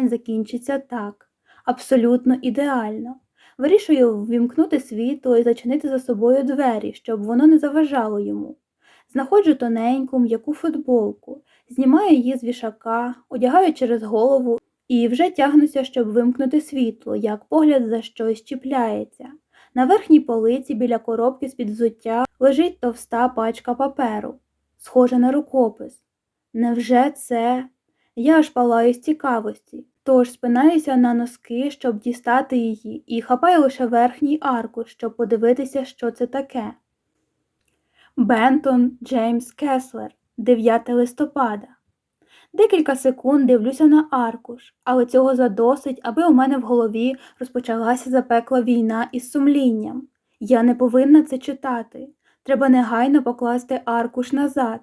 день закінчиться так, абсолютно ідеально. Вирішую ввімкнути світло і зачинити за собою двері, щоб воно не заважало йому. Знаходжу тоненьку м'яку футболку, знімаю її з вішака, одягаю через голову і вже тягнуся, щоб вимкнути світло, як погляд за щось чіпляється. На верхній полиці біля коробки з-під взуття лежить товста пачка паперу, схожа на рукопис. Невже це? Я аж палаю з цікавості, тож спинаюся на носки, щоб дістати її, і хапаю лише верхній аркуш, щоб подивитися, що це таке. Бентон Джеймс Кеслер, 9 листопада. Декілька секунд дивлюся на аркуш, але цього задосить, аби у мене в голові розпочалася запекла війна із сумлінням. Я не повинна це читати. Треба негайно покласти аркуш назад.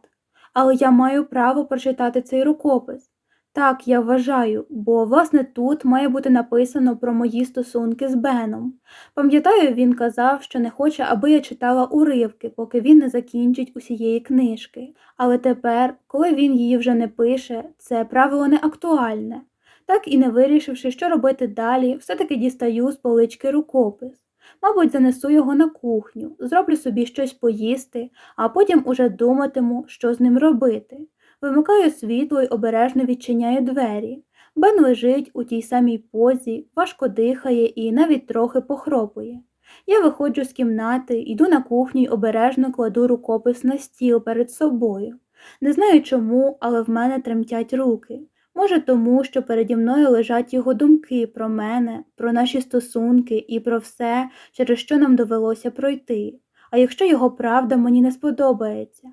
Але я маю право прочитати цей рукопис. Так, я вважаю, бо власне тут має бути написано про мої стосунки з Беном. Пам'ятаю, він казав, що не хоче, аби я читала уривки, поки він не закінчить усієї книжки. Але тепер, коли він її вже не пише, це правило не актуальне. Так і не вирішивши, що робити далі, все-таки дістаю з полички рукопис. Мабуть, занесу його на кухню, зроблю собі щось поїсти, а потім уже думатиму, що з ним робити. Вимикаю світло й обережно відчиняю двері. Бен лежить у тій самій позі, важко дихає і навіть трохи похропує. Я виходжу з кімнати, йду на кухню й обережно кладу рукопис на стіл перед собою. Не знаю чому, але в мене тремтять руки. Може, тому, що переді мною лежать його думки про мене, про наші стосунки і про все, через що нам довелося пройти. А якщо його правда мені не сподобається.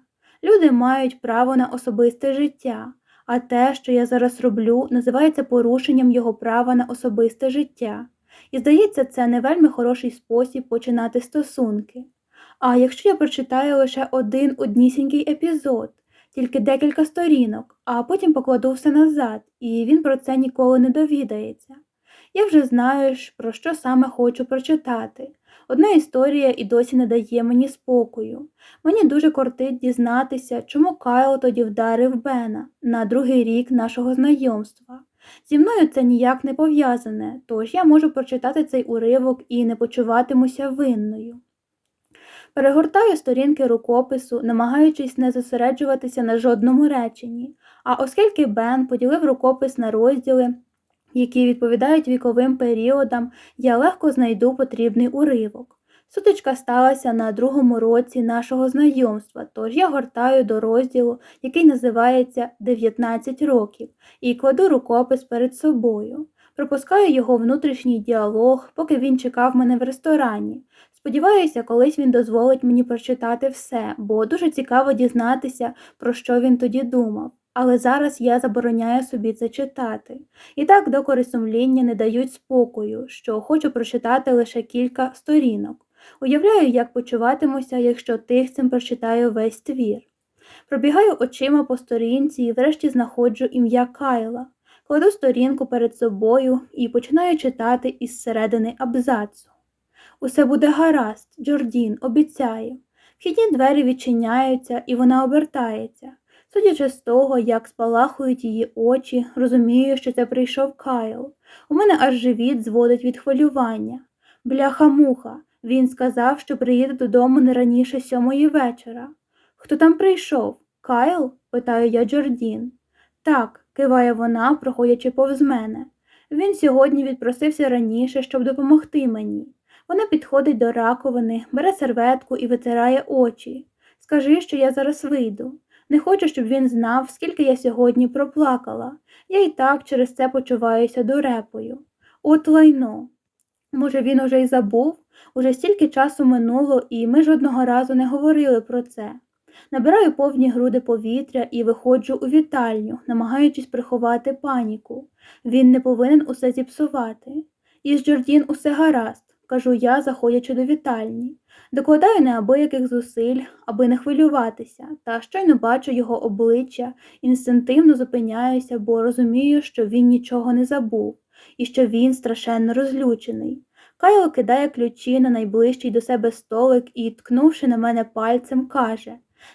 Люди мають право на особисте життя, а те, що я зараз роблю, називається порушенням його права на особисте життя. І здається, це не вельми хороший спосіб починати стосунки. А якщо я прочитаю лише один однісінький епізод, тільки декілька сторінок, а потім покладу все назад, і він про це ніколи не довідається. Я вже знаю, про що саме хочу прочитати. Одна історія і досі не дає мені спокою. Мені дуже кортить дізнатися, чому Кайл тоді вдарив Бена на другий рік нашого знайомства. Зі мною це ніяк не пов'язане, тож я можу прочитати цей уривок і не почуватимуся винною. Перегортаю сторінки рукопису, намагаючись не зосереджуватися на жодному реченні, а оскільки Бен поділив рукопис на розділи, які відповідають віковим періодам, я легко знайду потрібний уривок. Сутичка сталася на другому році нашого знайомства, тож я гортаю до розділу, який називається 19 років, і кладу рукопис перед собою. Пропускаю його внутрішній діалог, поки він чекав мене в ресторані. Сподіваюся, колись він дозволить мені прочитати все, бо дуже цікаво дізнатися, про що він тоді думав. Але зараз я забороняю собі це читати. І так докори сумління не дають спокою, що хочу прочитати лише кілька сторінок. Уявляю, як почуватимуся, якщо тихцем прочитаю весь твір. Пробігаю очима по сторінці і врешті знаходжу ім'я Кайла, кладу сторінку перед собою і починаю читати із середини абзацу. Усе буде гаразд, Джордін, обіцяє. Вхідні двері відчиняються, і вона обертається. Судячи з того, як спалахують її очі, розумію, що це прийшов Кайл. У мене аж живіт зводить від хвилювання. Бляха муха, він сказав, що приїде додому не раніше сьомої вечора. Хто там прийшов? Кайл? питаю я Джордін. Так, киває вона, проходячи повз мене. Він сьогодні відпросився раніше, щоб допомогти мені. Вона підходить до раковини, бере серветку і витирає очі. Скажи, що я зараз вийду. Не хочу, щоб він знав, скільки я сьогодні проплакала. Я і так через це почуваюся дурепою. От лайно. Може, він уже й забув? Уже стільки часу минуло, і ми жодного разу не говорили про це. Набираю повні груди повітря і виходжу у вітальню, намагаючись приховати паніку. Він не повинен усе зіпсувати. Із Джордін усе гаразд, кажу я, заходячи до вітальні. Докладаю неабияких зусиль, аби не хвилюватися, та щойно бачу його обличчя, інстинктивно зупиняюся, бо розумію, що він нічого не забув і що він страшенно розлючений. Кайло кидає ключі на найближчий до себе столик і, ткнувши на мене пальцем, каже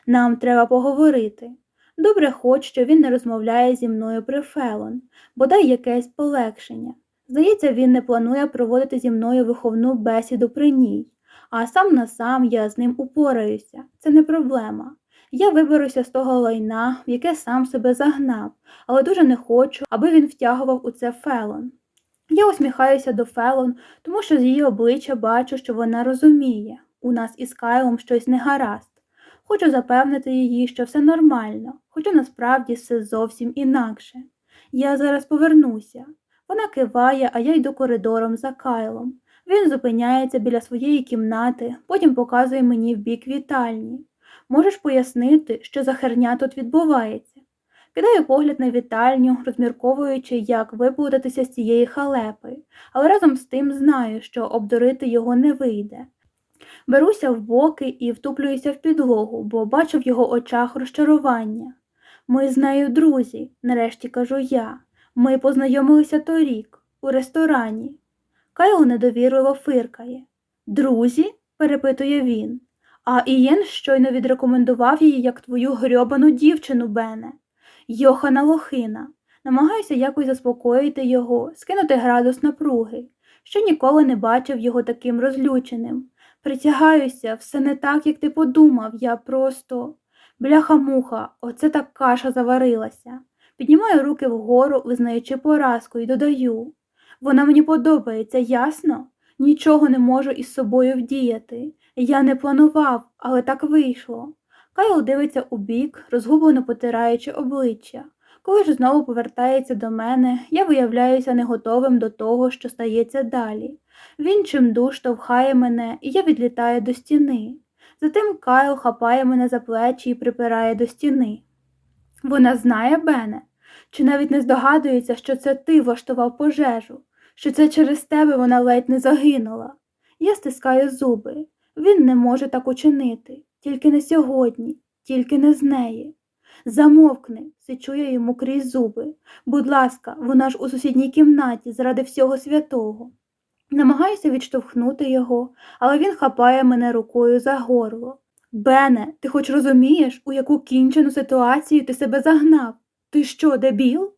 Нам треба поговорити. Добре хоч, що він не розмовляє зі мною при Фелон, бодай якесь полегшення. Здається, він не планує проводити зі мною виховну бесіду при ній, а сам на сам я з ним упораюся. Це не проблема. Я виберуся з того лайна, в яке сам себе загнав, але дуже не хочу, аби він втягував у це Фелон. Я усміхаюся до Фелон, тому що з її обличчя бачу, що вона розуміє у нас із Кайлом щось не гаразд. Хочу запевнити її, що все нормально, хоча насправді все зовсім інакше. Я зараз повернуся. Вона киває, а я йду коридором за Кайлом. Він зупиняється біля своєї кімнати, потім показує мені в бік вітальні. Можеш пояснити, що за херня тут відбувається? Кидаю погляд на вітальню, розмірковуючи, як виплутатися з цієї халепи, але разом з тим знаю, що обдурити його не вийде. Беруся в боки і втуплююся в підлогу, бо бачу в його очах розчарування. Ми з нею друзі, нарешті кажу я. Ми познайомилися торік, у ресторані. Кайл недовірливо фиркає. Друзі? перепитує він. А Ієн щойно відрекомендував її як твою грьобану дівчину, Бене. Йохана лохина. Намагаюся якось заспокоїти його, скинути градус напруги, що ніколи не бачив його таким розлюченим. Притягаюся, все не так, як ти подумав, я просто. Бляха-муха, оце так каша заварилася. Піднімаю руки вгору, визнаючи поразку, і додаю. Вона мені подобається, ясно? Нічого не можу із собою вдіяти. Я не планував, але так вийшло. Кайл дивиться у бік, розгублено потираючи обличчя. Коли ж знову повертається до мене, я виявляюся не готовим до того, що стається далі. Він чимдуж штовхає мене, і я відлітаю до стіни. Затим Кайл хапає мене за плечі і припирає до стіни. Вона знає Бене, чи навіть не здогадується, що це ти влаштував пожежу, що це через тебе вона ледь не загинула. Я стискаю зуби. Він не може так учинити, тільки не сьогодні, тільки не з неї. Замовкни, сичу я йому крізь зуби. Будь ласка, вона ж у сусідній кімнаті заради всього святого. Намагаюся відштовхнути його, але він хапає мене рукою за горло. Бене, ти хоч розумієш, у яку кінчену ситуацію ти себе загнав? Ти що, дебіл?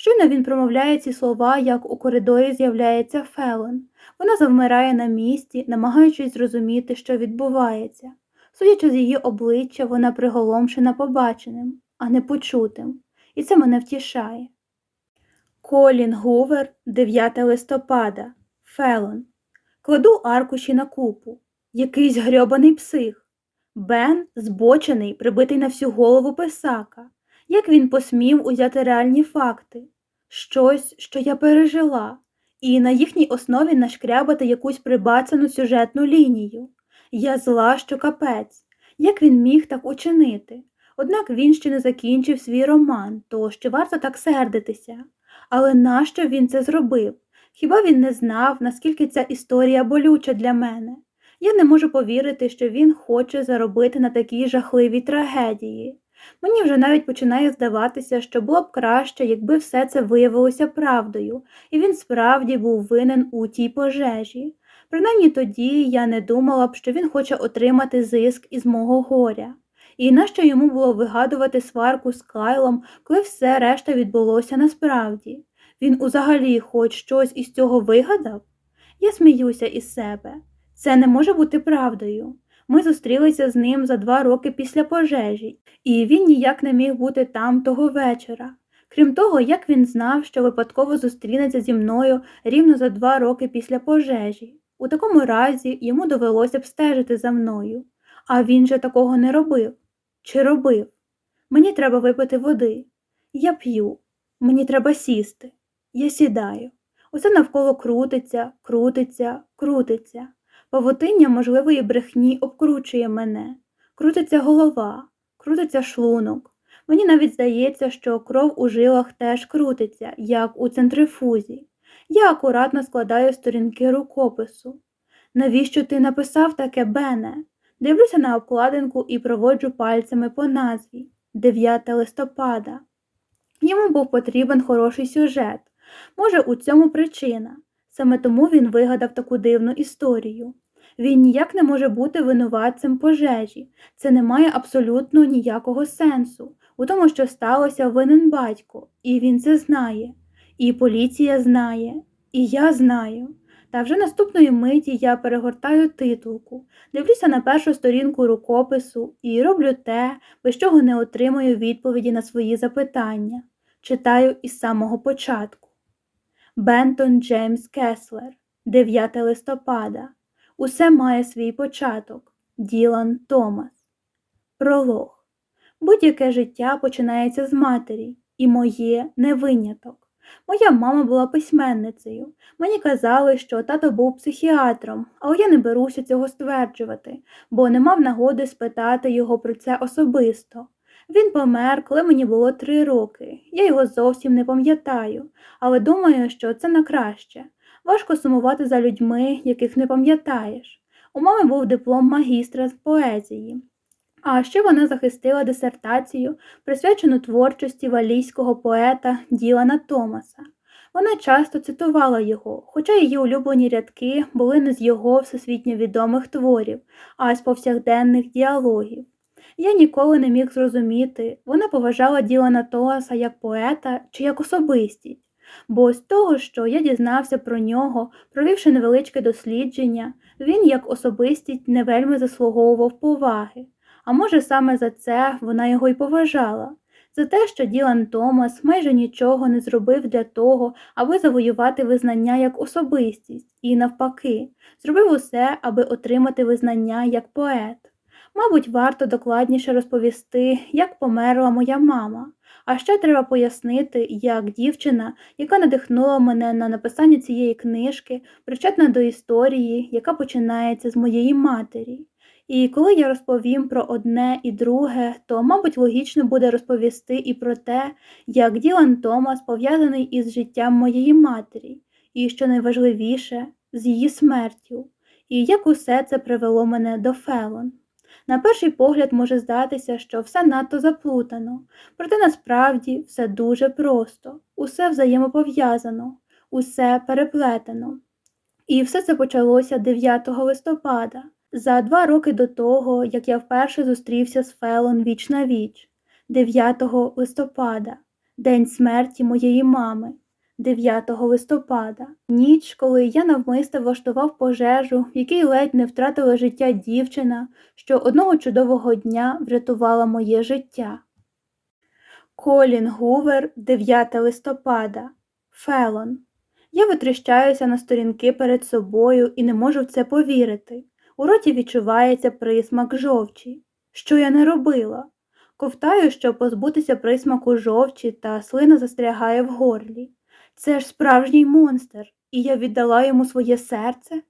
Щойно він промовляє ці слова, як у коридорі з'являється Фелон. Вона завмирає на місці, намагаючись зрозуміти, що відбувається. Судячи з її обличчя, вона приголомшена побаченим, а не почутим, і це мене втішає. Колін Гувер, 9 листопада, Фелон. Кладу аркуші на купу. Якийсь грьобаний псих. Бен, збочений, прибитий на всю голову писака. Як він посмів узяти реальні факти, щось, що я пережила, і на їхній основі нашкрябати якусь прибацану сюжетну лінію. Я зла, що капець, як він міг так учинити. Однак він ще не закінчив свій роман, то ще варто так сердитися. Але нащо він це зробив? Хіба він не знав, наскільки ця історія болюча для мене? Я не можу повірити, що він хоче заробити на такій жахливій трагедії. Мені вже навіть починає здаватися, що було б краще, якби все це виявилося правдою, і він справді був винен у тій пожежі. Принаймні тоді я не думала б, що він хоче отримати зиск із мого горя. І нащо йому було вигадувати сварку з Кайлом, коли все решта відбулося насправді? Він узагалі хоч щось із цього вигадав? Я сміюся із себе. Це не може бути правдою. Ми зустрілися з ним за два роки після пожежі, і він ніяк не міг бути там того вечора. Крім того, як він знав, що випадково зустрінеться зі мною рівно за два роки після пожежі. У такому разі йому довелося б стежити за мною, а він же такого не робив. Чи робив? Мені треба випити води. Я п'ю, мені треба сісти. Я сідаю. Усе навколо крутиться, крутиться, крутиться. Павутиння можливої брехні обкручує мене. Крутиться голова, крутиться шлунок. Мені навіть здається, що кров у жилах теж крутиться, як у центрифузі. Я акуратно складаю сторінки рукопису. Навіщо ти написав таке, Бене? Дивлюся на обкладинку і проводжу пальцями по назві 9 листопада. Йому був потрібен хороший сюжет. Може, у цьому причина. Саме тому він вигадав таку дивну історію. Він ніяк не може бути винуватцем пожежі, це не має абсолютно ніякого сенсу. У тому, що сталося, винен батько, і він це знає, і поліція знає, і я знаю. Та вже наступної миті я перегортаю титулку, дивлюся на першу сторінку рукопису і роблю те, без чого не отримую відповіді на свої запитання. Читаю із самого початку. Бентон Джеймс Кеслер, 9 листопада. Усе має свій початок. Ділан Томас. Пролог. Будь-яке життя починається з матері, і моє не виняток. Моя мама була письменницею. Мені казали, що тато був психіатром, але я не беруся цього стверджувати, бо не мав нагоди спитати його про це особисто. Він помер, коли мені було три роки. Я його зовсім не пам'ятаю, але думаю, що це на краще. Важко сумувати за людьми, яких не пам'ятаєш. У мами був диплом магістра з поезії. А ще вона захистила дисертацію, присвячену творчості валійського поета Ділана Томаса. Вона часто цитувала його, хоча її улюблені рядки були не з його всесвітньо відомих творів, а з повсякденних діалогів. Я ніколи не міг зрозуміти, вона поважала Ділана Томаса як поета чи як особистість, бо з того, що я дізнався про нього, провівши невеличке дослідження, він як особистість не вельми заслуговував поваги. А може, саме за це вона його й поважала, за те, що Ділан Томас майже нічого не зробив для того, аби завоювати визнання як особистість, і, навпаки, зробив усе, аби отримати визнання як поет. Мабуть, варто докладніше розповісти, як померла моя мама. А ще треба пояснити, як дівчина, яка надихнула мене на написання цієї книжки, причетна до історії, яка починається з моєї матері. І коли я розповім про одне і друге, то, мабуть, логічно буде розповісти і про те, як Ділан Томас пов'язаний із життям моєї матері, і, що найважливіше, з її смертю, і як усе це привело мене до Фелон. На перший погляд може здатися, що все надто заплутано, проте насправді все дуже просто, усе взаємопов'язано, усе переплетено. І все це почалося 9 листопада. За два роки до того, як я вперше зустрівся з Фелон віч на віч, 9 листопада, день смерті моєї мами, 9 листопада, ніч, коли я навмисто влаштував пожежу, в якій ледь не втратила життя дівчина, що одного чудового дня врятувала моє життя. Колін Гувер, 9 листопада, Фелон. Я витріщаюся на сторінки перед собою і не можу в це повірити. У роті відчувається присмак жовчі. Що я не робила? Ковтаю, щоб позбутися присмаку жовчі, та слина застрягає в горлі. Це ж справжній монстр, і я віддала йому своє серце.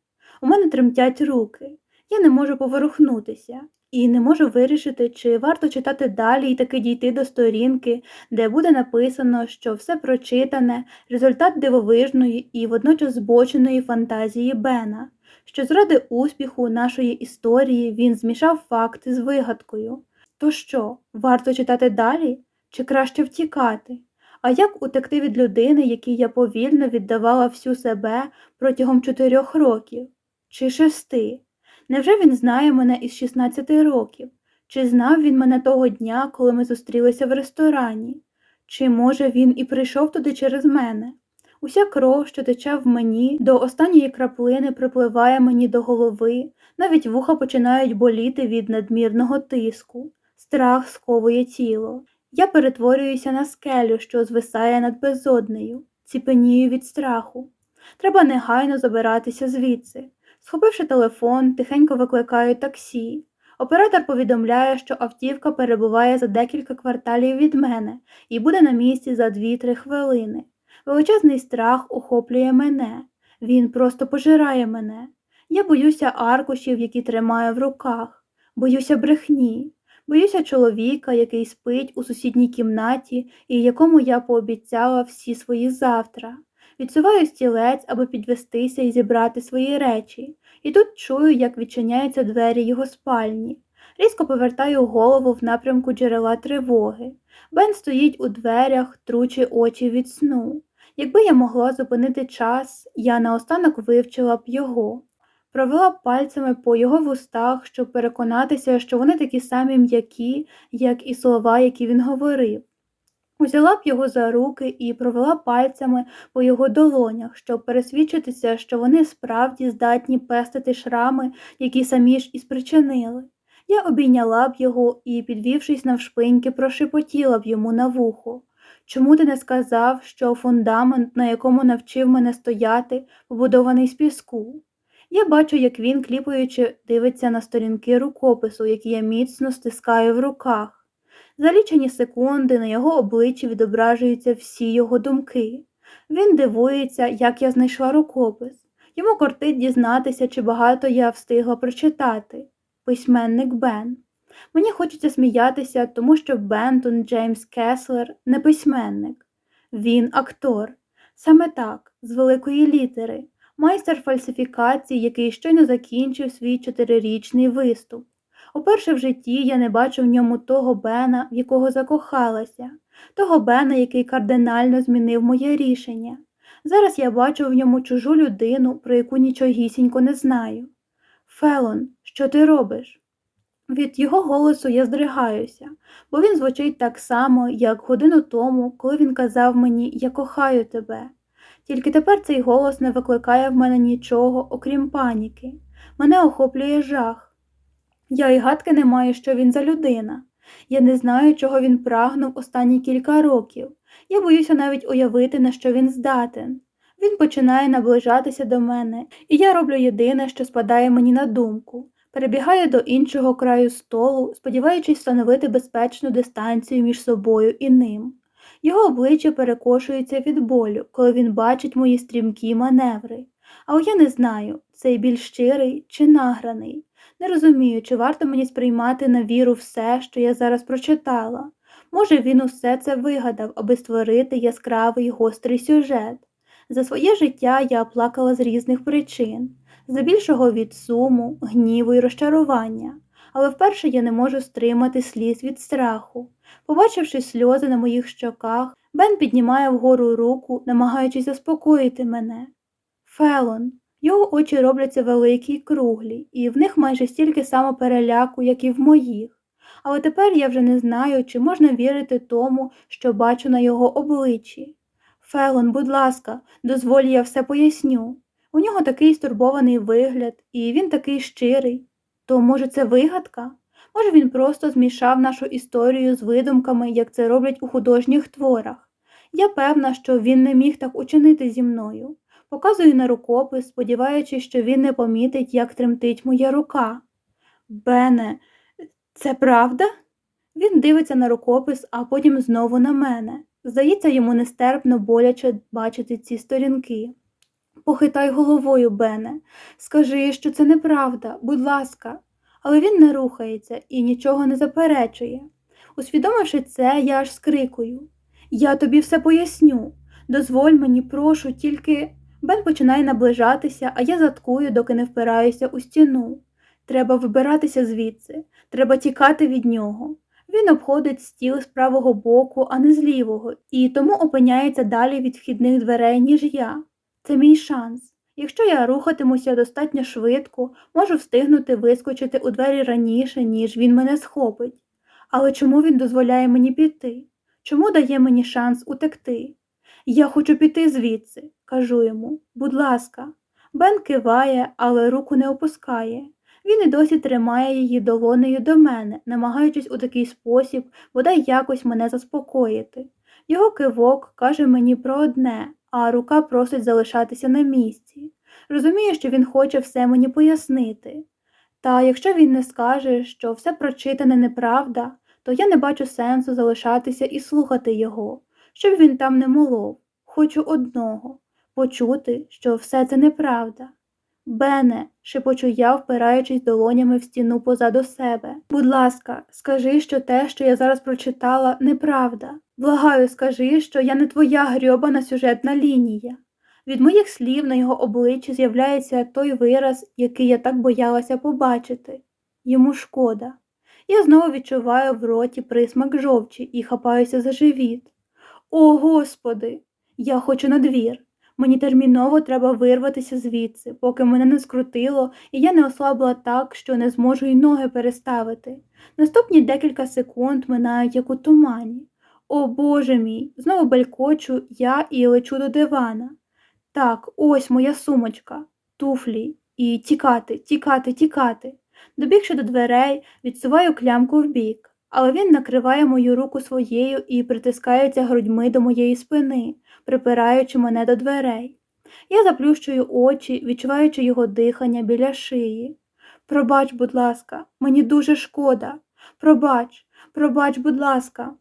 У мене тремтять руки. Я не можу поворухнутися і не можу вирішити, чи варто читати далі і таки дійти до сторінки, де буде написано, що все прочитане результат дивовижної і водночас збоченої фантазії Бена що заради успіху нашої історії він змішав факти з вигадкою. То що, варто читати далі чи краще втікати? А як утекти від людини, якій я повільно віддавала всю себе протягом чотирьох років чи шести? Невже він знає мене із 16 років? Чи знав він мене того дня, коли ми зустрілися в ресторані? Чи, може, він і прийшов туди через мене? Уся кров, що тече в мені, до останньої краплини припливає мені до голови, навіть вуха починають боліти від надмірного тиску, страх сковує тіло. Я перетворююся на скелю, що звисає над безоднею, ціпенію від страху. Треба негайно забиратися звідси. Схопивши телефон, тихенько викликаю таксі. Оператор повідомляє, що автівка перебуває за декілька кварталів від мене і буде на місці за 2-3 хвилини. Величезний страх охоплює мене, він просто пожирає мене. Я боюся аркушів, які тримаю в руках, боюся брехні, боюся чоловіка, який спить у сусідній кімнаті і якому я пообіцяла всі свої завтра. Відсуваю стілець, аби підвестися і зібрати свої речі, і тут чую, як відчиняються двері його спальні. Різко повертаю голову в напрямку джерела тривоги. Бен стоїть у дверях, тручи очі від сну. Якби я могла зупинити час, я наостанок вивчила б його. Провела пальцями по його вустах, щоб переконатися, що вони такі самі м'які, як і слова, які він говорив. Узяла б його за руки і провела пальцями по його долонях, щоб пересвідчитися, що вони справді здатні пестити шрами, які самі ж і спричинили. Я обійняла б його і, підвівшись навшпиньки, прошепотіла б йому на вухо. Чому ти не сказав, що фундамент, на якому навчив мене стояти, побудований з піску? Я бачу, як він, кліпаючи, дивиться на сторінки рукопису, які я міцно стискаю в руках. За лічені секунди на його обличчі відображуються всі його думки. Він дивується, як я знайшла рукопис. Йому кортить дізнатися, чи багато я встигла прочитати. Письменник Бен. Мені хочеться сміятися, тому що Бентон Джеймс Кеслер не письменник. Він актор. Саме так, з великої літери, майстер фальсифікації, який щойно закінчив свій чотирирічний виступ. Уперше в житті я не бачу в ньому того Бена, в якого закохалася, того Бена, який кардинально змінив моє рішення. Зараз я бачу в ньому чужу людину, про яку нічогісінько не знаю. Фелон, що ти робиш? Від його голосу я здригаюся, бо він звучить так само, як годину тому, коли він казав мені Я кохаю тебе. Тільки тепер цей голос не викликає в мене нічого, окрім паніки. Мене охоплює жах. Я й гадки не маю, що він за людина. Я не знаю, чого він прагнув останні кілька років. Я боюся навіть уявити, на що він здатен. Він починає наближатися до мене, і я роблю єдине, що спадає мені на думку. Перебігаю до іншого краю столу, сподіваючись встановити безпечну дистанцію між собою і ним. Його обличчя перекошується від болю, коли він бачить мої стрімкі маневри. Але я не знаю, цей більш щирий чи награний. Не розумію, чи варто мені сприймати на віру все, що я зараз прочитала. Може, він усе це вигадав, аби створити яскравий гострий сюжет. За своє життя я плакала з різних причин, здебільшого від суму, гніву і розчарування, але вперше я не можу стримати сліз від страху. Побачивши сльози на моїх щоках, Бен піднімає вгору руку, намагаючись заспокоїти мене. Фелон, його очі робляться великі й круглі, і в них майже стільки само переляку, як і в моїх. Але тепер я вже не знаю, чи можна вірити тому, що бачу на його обличчі. Фелон, будь ласка, дозволь я все поясню. У нього такий стурбований вигляд, і він такий щирий. То, може, це вигадка? Може, він просто змішав нашу історію з видумками, як це роблять у художніх творах. Я певна, що він не міг так учинити зі мною. Показую на рукопис, сподіваючись, що він не помітить, як тремтить моя рука. Бене, це правда? Він дивиться на рукопис, а потім знову на мене. Здається, йому нестерпно боляче бачити ці сторінки. Похитай головою, Бене, скажи, що це неправда, будь ласка, але він не рухається і нічого не заперечує. Усвідомивши це, я аж скрикую Я тобі все поясню. Дозволь мені, прошу, тільки. Бен починає наближатися, а я заткую, доки не впираюся у стіну. Треба вибиратися звідси, треба тікати від нього. Він обходить стіл з правого боку, а не з лівого, і тому опиняється далі від вхідних дверей, ніж я. Це мій шанс. Якщо я рухатимуся достатньо швидко, можу встигнути вискочити у двері раніше, ніж він мене схопить. Але чому він дозволяє мені піти? Чому дає мені шанс утекти? Я хочу піти звідси, кажу йому. Будь ласка, Бен киває, але руку не опускає. Він і досі тримає її долонею до мене, намагаючись у такий спосіб бодай якось мене заспокоїти. Його кивок каже мені про одне, а рука просить залишатися на місці. Розуміє, що він хоче все мені пояснити. Та якщо він не скаже, що все прочитане неправда, то я не бачу сенсу залишатися і слухати його, щоб він там не молов. Хочу одного почути, що все це неправда. Бене, шепочу я, впираючись долонями в стіну позаду себе. Будь ласка, скажи, що те, що я зараз прочитала, неправда. Благаю, скажи, що я не твоя грьобана сюжетна лінія. Від моїх слів на його обличчі з'являється той вираз, який я так боялася побачити. Йому шкода. Я знову відчуваю в роті присмак жовчі і хапаюся за живіт. О, Господи! Я хочу на двір. Мені терміново треба вирватися звідси, поки мене не скрутило, і я не ослабла так, що не зможу й ноги переставити. Наступні декілька секунд минають як у тумані. О Боже мій! Знову белькочу я і лечу до дивана. Так, ось моя сумочка, туфлі, і тікати, тікати, тікати. Добігши до дверей, відсуваю клямку вбік, але він накриває мою руку своєю і притискається грудьми до моєї спини, припираючи мене до дверей. Я заплющую очі, відчуваючи його дихання біля шиї. Пробач, будь ласка, мені дуже шкода. Пробач, пробач, будь ласка.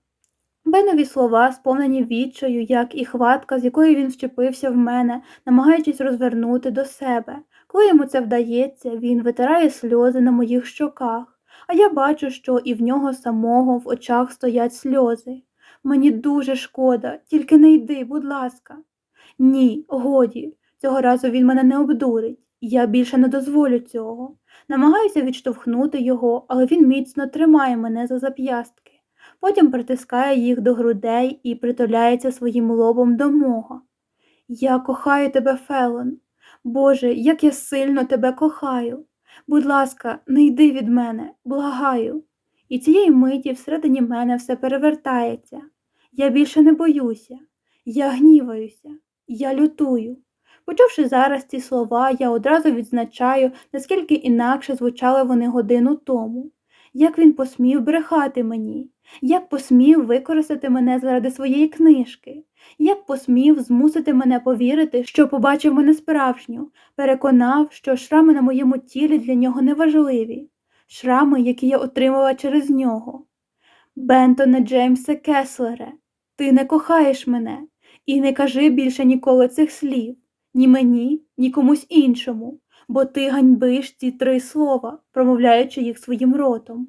Бенові слова, сповнені відчаю, як і хватка, з якою він вчепився в мене, намагаючись розвернути до себе. Коли йому це вдається, він витирає сльози на моїх щоках, а я бачу, що і в нього самого в очах стоять сльози. Мені дуже шкода, тільки не йди, будь ласка. Ні, годі, цього разу він мене не обдурить, я більше не дозволю цього. Намагаюся відштовхнути його, але він міцно тримає мене за зап'ястки, потім притискає їх до грудей і притуляється своїм лобом до мого. Я кохаю тебе, Фелон. Боже, як я сильно тебе кохаю. Будь ласка, не йди від мене, благаю. І цієї миті всередині мене все перевертається. Я більше не боюся, я гніваюся, я лютую. Почувши зараз ці слова, я одразу відзначаю, наскільки інакше звучали вони годину тому, як він посмів брехати мені, як посмів використати мене заради своєї книжки, як посмів змусити мене повірити, що побачив мене справжню, переконав, що шрами на моєму тілі для нього не важливі, шрами, які я отримала через нього. Бентоне Джеймсе Кеслере, ти не кохаєш мене і не кажи більше ніколи цих слів, ні мені, ні комусь іншому, бо ти ганьбиш ці три слова, промовляючи їх своїм ротом.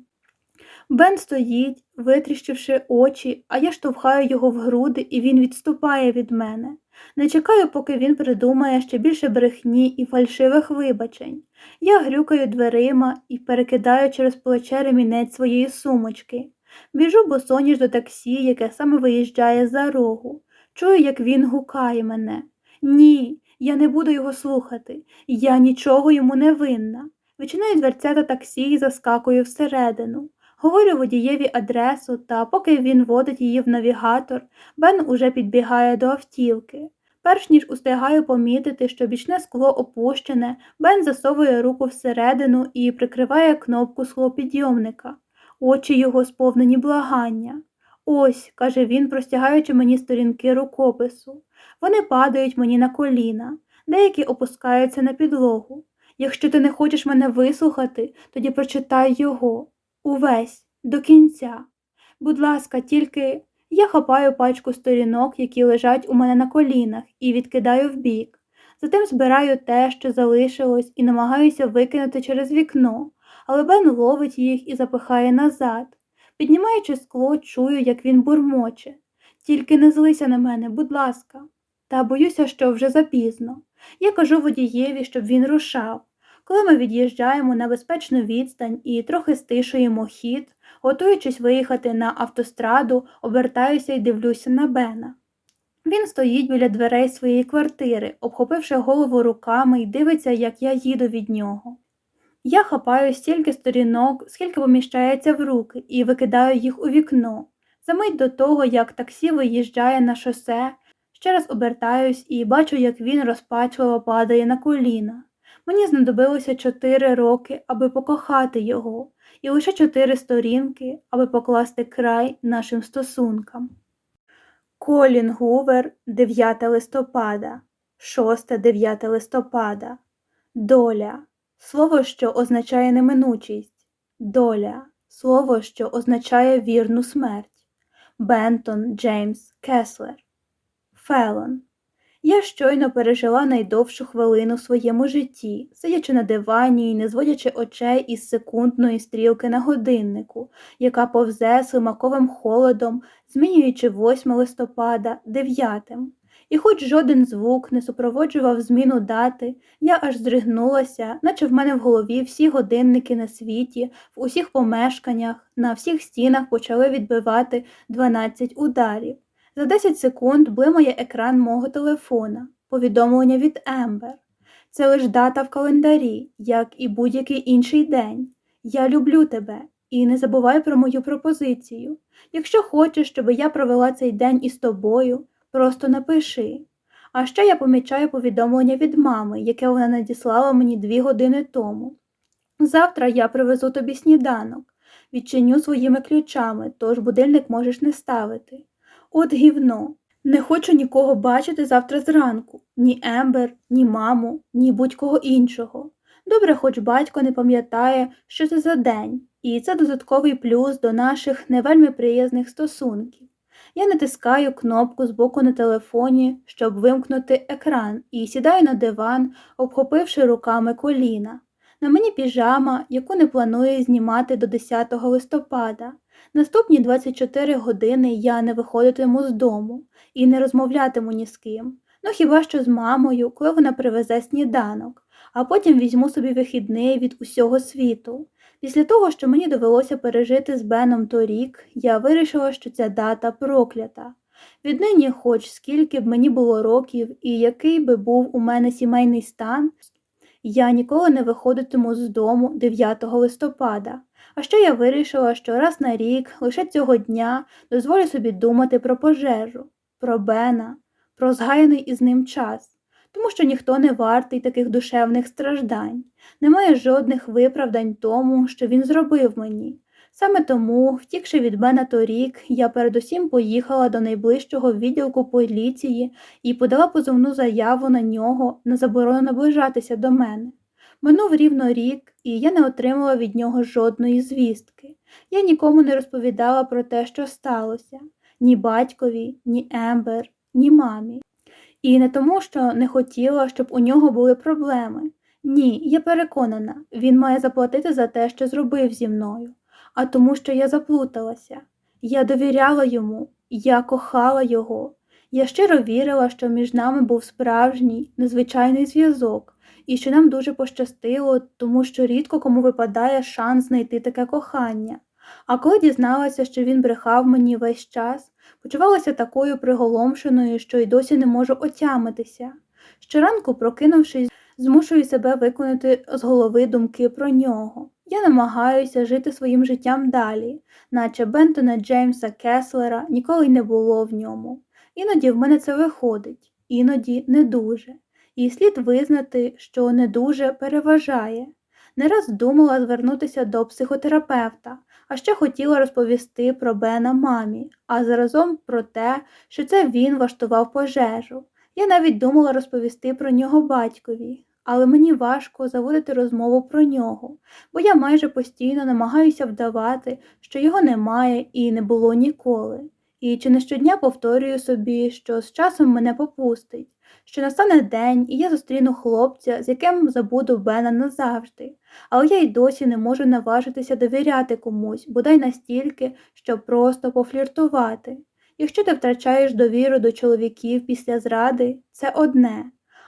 Бен стоїть, витріщивши очі, а я штовхаю його в груди, і він відступає від мене. Не чекаю, поки він придумає ще більше брехні і фальшивих вибачень. Я грюкаю дверима і перекидаю через плече ремінець своєї сумочки. Біжу босоніж до таксі, яке саме виїжджає за рогу. Чую, як він гукає мене. Ні, я не буду його слухати. Я нічого йому не винна. Відчинаю дверцята таксі і заскакую всередину. Говорю водієві адресу, та поки він водить її в навігатор, Бен уже підбігає до автівки. Перш ніж устигаю помітити, що бічне скло опущене, Бен засовує руку всередину і прикриває кнопку склопідйомника. Очі його сповнені благання. Ось, каже він, простягаючи мені сторінки рукопису. Вони падають мені на коліна, деякі опускаються на підлогу. Якщо ти не хочеш мене вислухати, тоді прочитай його. Увесь, до кінця. Будь ласка, тільки я хапаю пачку сторінок, які лежать у мене на колінах, і відкидаю вбік. Затим збираю те, що залишилось, і намагаюся викинути через вікно, але Бен ловить їх і запихає назад. Піднімаючи скло, чую, як він бурмоче. Тільки не злися на мене, будь ласка. Та боюся, що вже запізно. Я кажу водієві, щоб він рушав. Коли ми від'їжджаємо на безпечну відстань і трохи стишуємо хід, готуючись виїхати на автостраду, обертаюся і дивлюся на Бена. Він стоїть біля дверей своєї квартири, обхопивши голову руками і дивиться, як я їду від нього. Я хапаю стільки сторінок, скільки поміщається в руки, і викидаю їх у вікно. Замить до того, як таксі виїжджає на шосе, ще раз обертаюсь і бачу, як він розпачливо падає на коліна. Мені знадобилося чотири роки, аби покохати його, і лише чотири сторінки, аби покласти край нашим стосункам. Колін Гувер, 9 листопада, 6-9 листопада. Доля. Слово, що означає неминучість. Доля. Слово, що означає вірну смерть. Бентон Джеймс Кеслер. Фелон. Я щойно пережила найдовшу хвилину в своєму житті, сидячи на дивані і не зводячи очей із секундної стрілки на годиннику, яка повзе слимаковим холодом, змінюючи 8 листопада дев'ятим. І хоч жоден звук не супроводжував зміну дати, я аж здригнулася, наче в мене в голові всі годинники на світі, в усіх помешканнях, на всіх стінах почали відбивати 12 ударів. За 10 секунд блимає екран мого телефона. повідомлення від Ембер. Це лише дата в календарі, як і будь-який інший день. Я люблю тебе і не забувай про мою пропозицію. Якщо хочеш, щоб я провела цей день із тобою, просто напиши. А ще я помічаю повідомлення від мами, яке вона надіслала мені дві години тому. Завтра я привезу тобі сніданок, відчиню своїми ключами, тож будильник можеш не ставити. От гівно. Не хочу нікого бачити завтра зранку, ні Ембер, ні маму, ні будь-кого іншого. Добре, хоч батько не пам'ятає, що це за день, і це додатковий плюс до наших не вельми приязних стосунків. Я натискаю кнопку збоку на телефоні, щоб вимкнути екран, і сідаю на диван, обхопивши руками коліна. На мені піжама, яку не планую знімати до 10 листопада. Наступні 24 години я не виходитиму з дому і не розмовлятиму ні з ким. Ну хіба що з мамою, коли вона привезе сніданок, а потім візьму собі вихідний від усього світу. Після того, що мені довелося пережити з Беном торік, я вирішила, що ця дата проклята. Віднині, хоч скільки б мені було років і який би був у мене сімейний стан, я ніколи не виходитиму з дому 9 листопада. А ще я вирішила, що раз на рік, лише цього дня, дозволю собі думати про пожежу, про Бена, про згаяний із ним час, тому що ніхто не вартий таких душевних страждань, немає жодних виправдань тому, що він зробив мені. Саме тому, втікши від Бена торік, я передусім поїхала до найближчого відділку поліції і подала позовну заяву на нього на заборону наближатися до мене. Минув рівно рік, і я не отримала від нього жодної звістки. Я нікому не розповідала про те, що сталося ні батькові, ні Ембер, ні мамі. І не тому, що не хотіла, щоб у нього були проблеми. Ні, я переконана, він має заплатити за те, що зробив зі мною, а тому, що я заплуталася. Я довіряла йому, я кохала його. Я щиро вірила, що між нами був справжній, незвичайний зв'язок, і що нам дуже пощастило, тому що рідко кому випадає шанс знайти таке кохання. А коли дізналася, що він брехав мені весь час, почувалася такою приголомшеною, що й досі не можу отямитися. Щоранку, прокинувшись, змушую себе виконати з голови думки про нього. Я намагаюся жити своїм життям далі, наче Бентона Джеймса Кеслера ніколи не було в ньому. Іноді в мене це виходить, іноді не дуже. І слід визнати, що не дуже переважає. Не раз думала звернутися до психотерапевта, а ще хотіла розповісти про Бена мамі, а заразом про те, що це він влаштував пожежу. Я навіть думала розповісти про нього батькові, але мені важко заводити розмову про нього, бо я майже постійно намагаюся вдавати, що його немає і не було ніколи. І чи не щодня повторюю собі, що з часом мене попустить, що настане день, і я зустріну хлопця, з яким забуду Бена назавжди, але я й досі не можу наважитися довіряти комусь, бодай настільки, щоб просто пофліртувати. Якщо ти втрачаєш довіру до чоловіків після зради, це одне.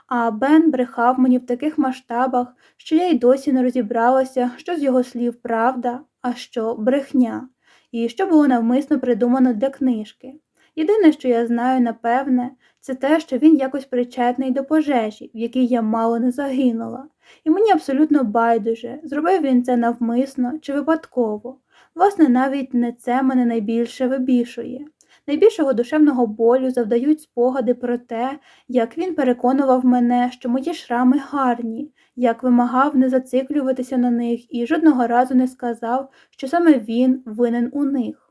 А Бен брехав мені в таких масштабах, що я й досі не розібралася, що з його слів правда, а що брехня, і що було навмисно придумано для книжки. Єдине, що я знаю, напевне, це те, що він якось причетний до пожежі, в якій я мало не загинула, і мені абсолютно байдуже, зробив він це навмисно чи випадково. Власне, навіть не це мене найбільше вибішує. Найбільшого душевного болю завдають спогади про те, як він переконував мене, що мої шрами гарні, як вимагав не зациклюватися на них і жодного разу не сказав, що саме він винен у них.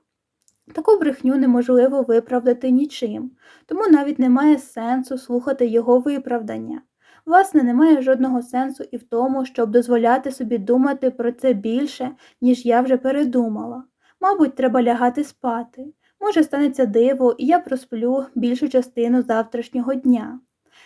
Таку брехню неможливо виправдати нічим, тому навіть немає сенсу слухати його виправдання. Власне, немає жодного сенсу і в тому, щоб дозволяти собі думати про це більше, ніж я вже передумала. Мабуть, треба лягати спати. Може, станеться диво, і я просплю більшу частину завтрашнього дня.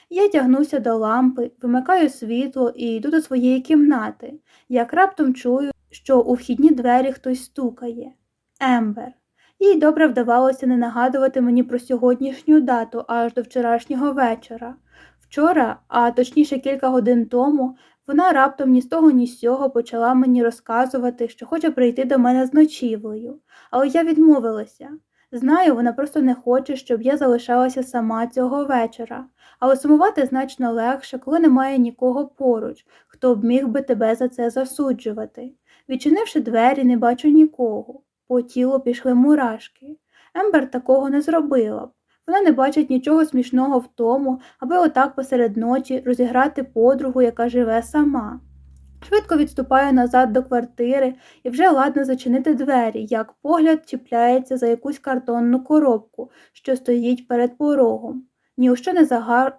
Я тягнуся до лампи, вимикаю світло і йду до своєї кімнати, як раптом чую, що у вхідні двері хтось стукає. Ембер. Їй добре вдавалося не нагадувати мені про сьогоднішню дату аж до вчорашнього вечора. Вчора, а точніше кілька годин тому, вона раптом ні з того, ні з сього почала мені розказувати, що хоче прийти до мене з ночівлею, але я відмовилася. Знаю, вона просто не хоче, щоб я залишалася сама цього вечора, але сумувати значно легше, коли немає нікого поруч, хто б міг би тебе за це засуджувати. Відчинивши двері, не бачу нікого. По тілу пішли мурашки. Ембер такого не зробила б. Вона не бачить нічого смішного в тому, аби отак посеред ночі розіграти подругу, яка живе сама. Швидко відступаю назад до квартири і вже ладно зачинити двері, як погляд чіпляється за якусь картонну коробку, що стоїть перед порогом. Ні у що не загар...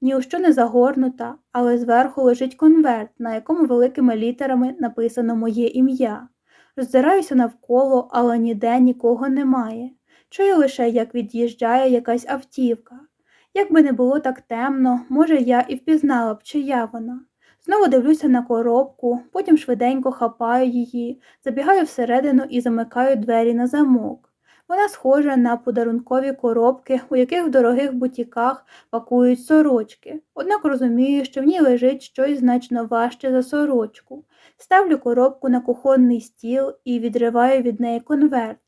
Ні у що не загорнута, але зверху лежить конверт, на якому великими літерами написано моє ім'я. Роздираюся навколо, але ніде нікого немає. Чую лише, як від'їжджає якась автівка. Якби не було так темно, може, я і впізнала б, чия вона. Знову дивлюся на коробку, потім швиденько хапаю її, забігаю всередину і замикаю двері на замок. Вона схожа на подарункові коробки, у яких в дорогих бутіках пакують сорочки, однак розумію, що в ній лежить щось значно важче за сорочку. Ставлю коробку на кухонний стіл і відриваю від неї конверт.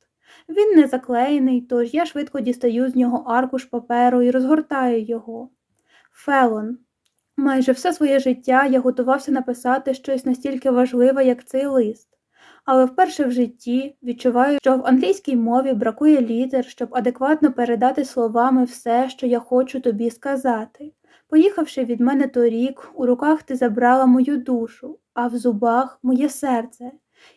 Він не заклеєний, тож я швидко дістаю з нього аркуш паперу і розгортаю його. Фелон. Майже все своє життя я готувався написати щось настільки важливе, як цей лист, але вперше в житті відчуваю, що в англійській мові бракує літер, щоб адекватно передати словами все, що я хочу тобі сказати. Поїхавши від мене торік, у руках ти забрала мою душу, а в зубах моє серце.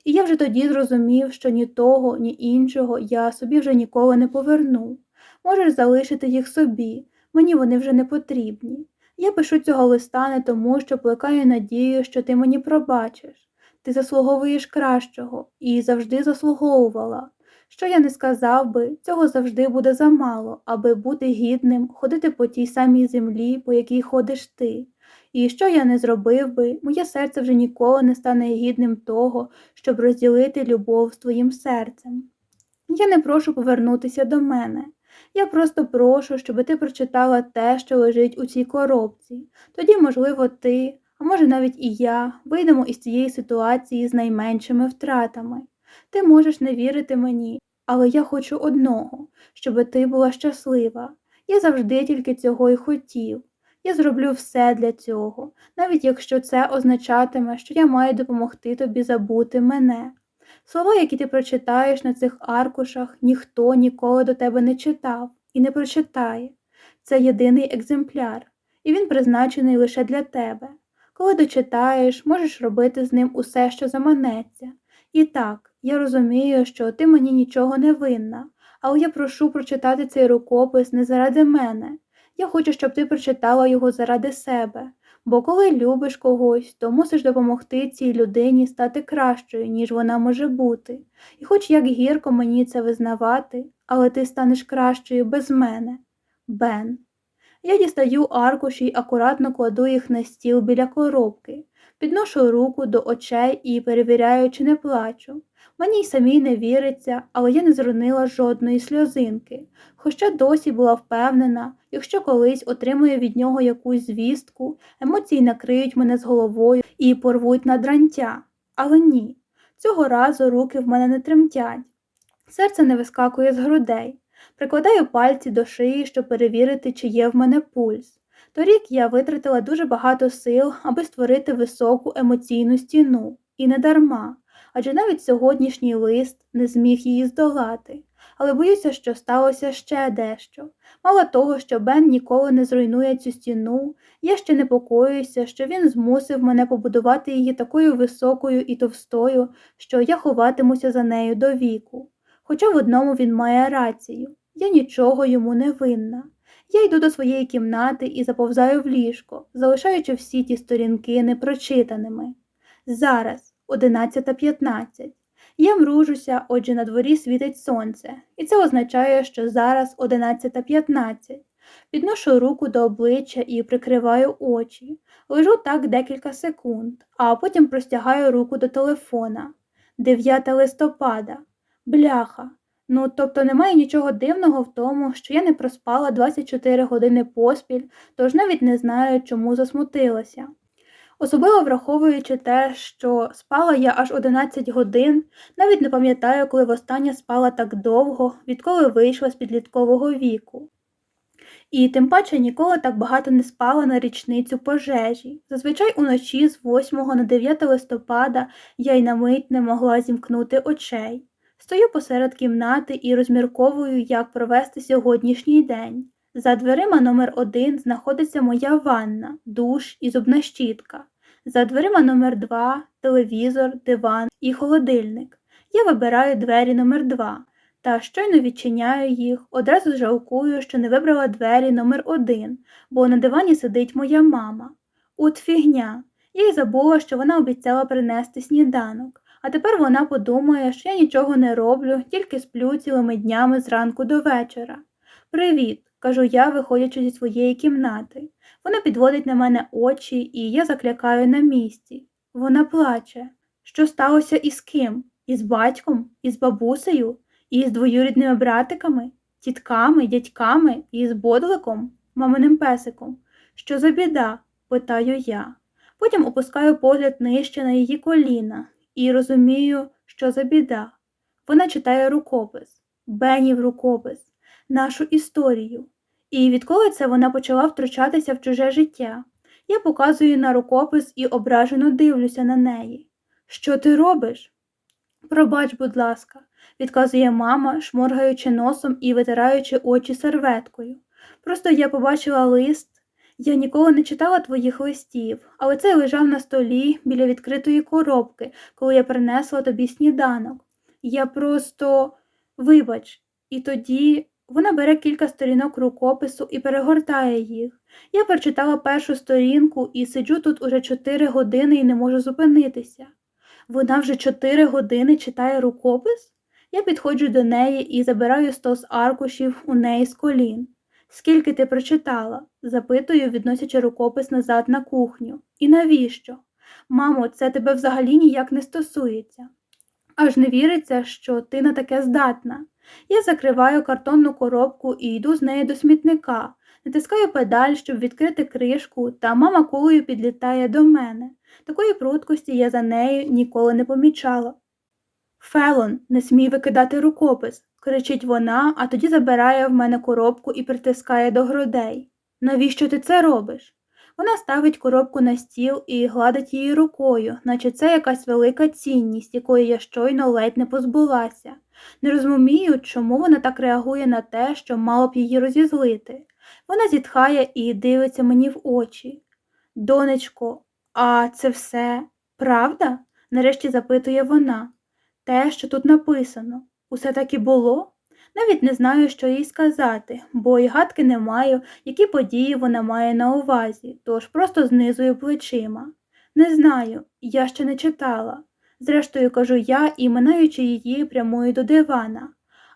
І я вже тоді зрозумів, що ні того, ні іншого я собі вже ніколи не поверну. Можеш залишити їх собі, мені вони вже не потрібні. Я пишу цього листа не тому, що плекаю надію, що ти мені пробачиш. Ти заслуговуєш кращого і завжди заслуговувала. Що я не сказав би, цього завжди буде замало, аби бути гідним, ходити по тій самій землі, по якій ходиш ти. І що я не зробив би, моє серце вже ніколи не стане гідним того, щоб розділити любов з твоїм серцем. Я не прошу повернутися до мене. Я просто прошу, щоб ти прочитала те, що лежить у цій коробці. Тоді, можливо, ти, а може навіть і я, вийдемо із цієї ситуації з найменшими втратами. Ти можеш не вірити мені, але я хочу одного, щоб ти була щаслива. Я завжди тільки цього і хотів. Я зроблю все для цього, навіть якщо це означатиме, що я маю допомогти тобі забути мене. Слова, які ти прочитаєш на цих аркушах, ніхто ніколи до тебе не читав і не прочитає. Це єдиний екземпляр, і він призначений лише для тебе. Коли дочитаєш, можеш робити з ним усе, що заманеться. І так, я розумію, що ти мені нічого не винна, але я прошу прочитати цей рукопис не заради мене. Я хочу, щоб ти прочитала його заради себе, бо коли любиш когось, то мусиш допомогти цій людині стати кращою, ніж вона може бути. І хоч як гірко мені це визнавати, але ти станеш кращою без мене. Бен. Я дістаю аркуші й акуратно кладу їх на стіл біля коробки, підношу руку до очей і перевіряю, чи не плачу. Мені й самій не віриться, але я не зронила жодної сльозинки, хоча досі була впевнена, якщо колись отримую від нього якусь звістку, емоції накриють мене з головою і порвуть на дрантя. Але ні, цього разу руки в мене не тремтять. Серце не вискакує з грудей. Прикладаю пальці до шиї, щоб перевірити, чи є в мене пульс. Торік я витратила дуже багато сил, аби створити високу емоційну стіну, і не дарма, адже навіть сьогоднішній лист не зміг її здолати. Але боюся, що сталося ще дещо. Мало того, що Бен ніколи не зруйнує цю стіну, я ще непокоюся, що він змусив мене побудувати її такою високою і товстою, що я ховатимуся за нею до віку. Хоча в одному він має рацію я нічого йому не винна. Я йду до своєї кімнати і заповзаю в ліжко, залишаючи всі ті сторінки непрочитаними. Зараз 11.15. Я мружуся, отже на дворі світить сонце, і це означає, що зараз 11.15. Підношу руку до обличчя і прикриваю очі, лежу так декілька секунд, а потім простягаю руку до телефона. 9 листопада. Бляха. Ну, тобто немає нічого дивного в тому, що я не проспала 24 години поспіль, тож навіть не знаю, чому засмутилася. Особливо враховуючи те, що спала я аж 11 годин, навіть не пам'ятаю, коли востаннє спала так довго, відколи вийшла з підліткового віку. І тим паче ніколи так багато не спала на річницю пожежі. Зазвичай уночі з 8 на 9 листопада я й на мить не могла зімкнути очей. Стою посеред кімнати і розмірковую, як провести сьогоднішній день. За дверима номер один знаходиться моя ванна, душ і зубна щітка. За дверима номер два телевізор, диван і холодильник. Я вибираю двері номер два та щойно відчиняю їх, одразу жалкую, що не вибрала двері номер один, бо на дивані сидить моя мама. От фігня. Я й забула, що вона обіцяла принести сніданок, а тепер вона подумає, що я нічого не роблю, тільки сплю цілими днями зранку до вечора. Привіт, кажу я, виходячи зі своєї кімнати. Вона підводить на мене очі, і я заклякаю на місці. Вона плаче. Що сталося із ким? Із батьком, із бабусею, із двоюрідними братиками, тітками, дядьками і з бодликом, маминим песиком. Що за біда? питаю я. Потім опускаю погляд нижче на її коліна і розумію, що за біда. Вона читає рукопис, Бенів рукопис, нашу історію. І відколи це вона почала втручатися в чуже життя, я показую на рукопис і ображено дивлюся на неї. Що ти робиш? Пробач, будь ласка, відказує мама, шморгаючи носом і витираючи очі серветкою. Просто я побачила лист. Я ніколи не читала твоїх листів, але цей лежав на столі біля відкритої коробки, коли я принесла тобі сніданок. Я просто, вибач, і тоді вона бере кілька сторінок рукопису і перегортає їх. Я прочитала першу сторінку і сиджу тут уже чотири години і не можу зупинитися. Вона вже чотири години читає рукопис? Я підходжу до неї і забираю стос аркушів у неї з колін. Скільки ти прочитала? запитую, відносячи рукопис назад на кухню. І навіщо? Мамо, це тебе взагалі ніяк не стосується. Аж не віриться, що ти на таке здатна. Я закриваю картонну коробку і йду з нею до смітника, натискаю педаль, щоб відкрити кришку, та мама кулею підлітає до мене. Такої прудкості я за нею ніколи не помічала. Фелон, не смій викидати рукопис, кричить вона, а тоді забирає в мене коробку і притискає до грудей. Навіщо ти це робиш? Вона ставить коробку на стіл і гладить її рукою, наче це якась велика цінність, якої я щойно ледь не позбулася. Не розумію, чому вона так реагує на те, що мало б її розізлити. Вона зітхає і дивиться мені в очі. Донечко, а це все правда? нарешті запитує вона. Те, що тут написано, усе так і було? Навіть не знаю, що їй сказати, бо й гадки не маю, які події вона має на увазі, тож просто знизую плечима. Не знаю, я ще не читала. Зрештою, кажу я і, минаючи її, прямую до дивана.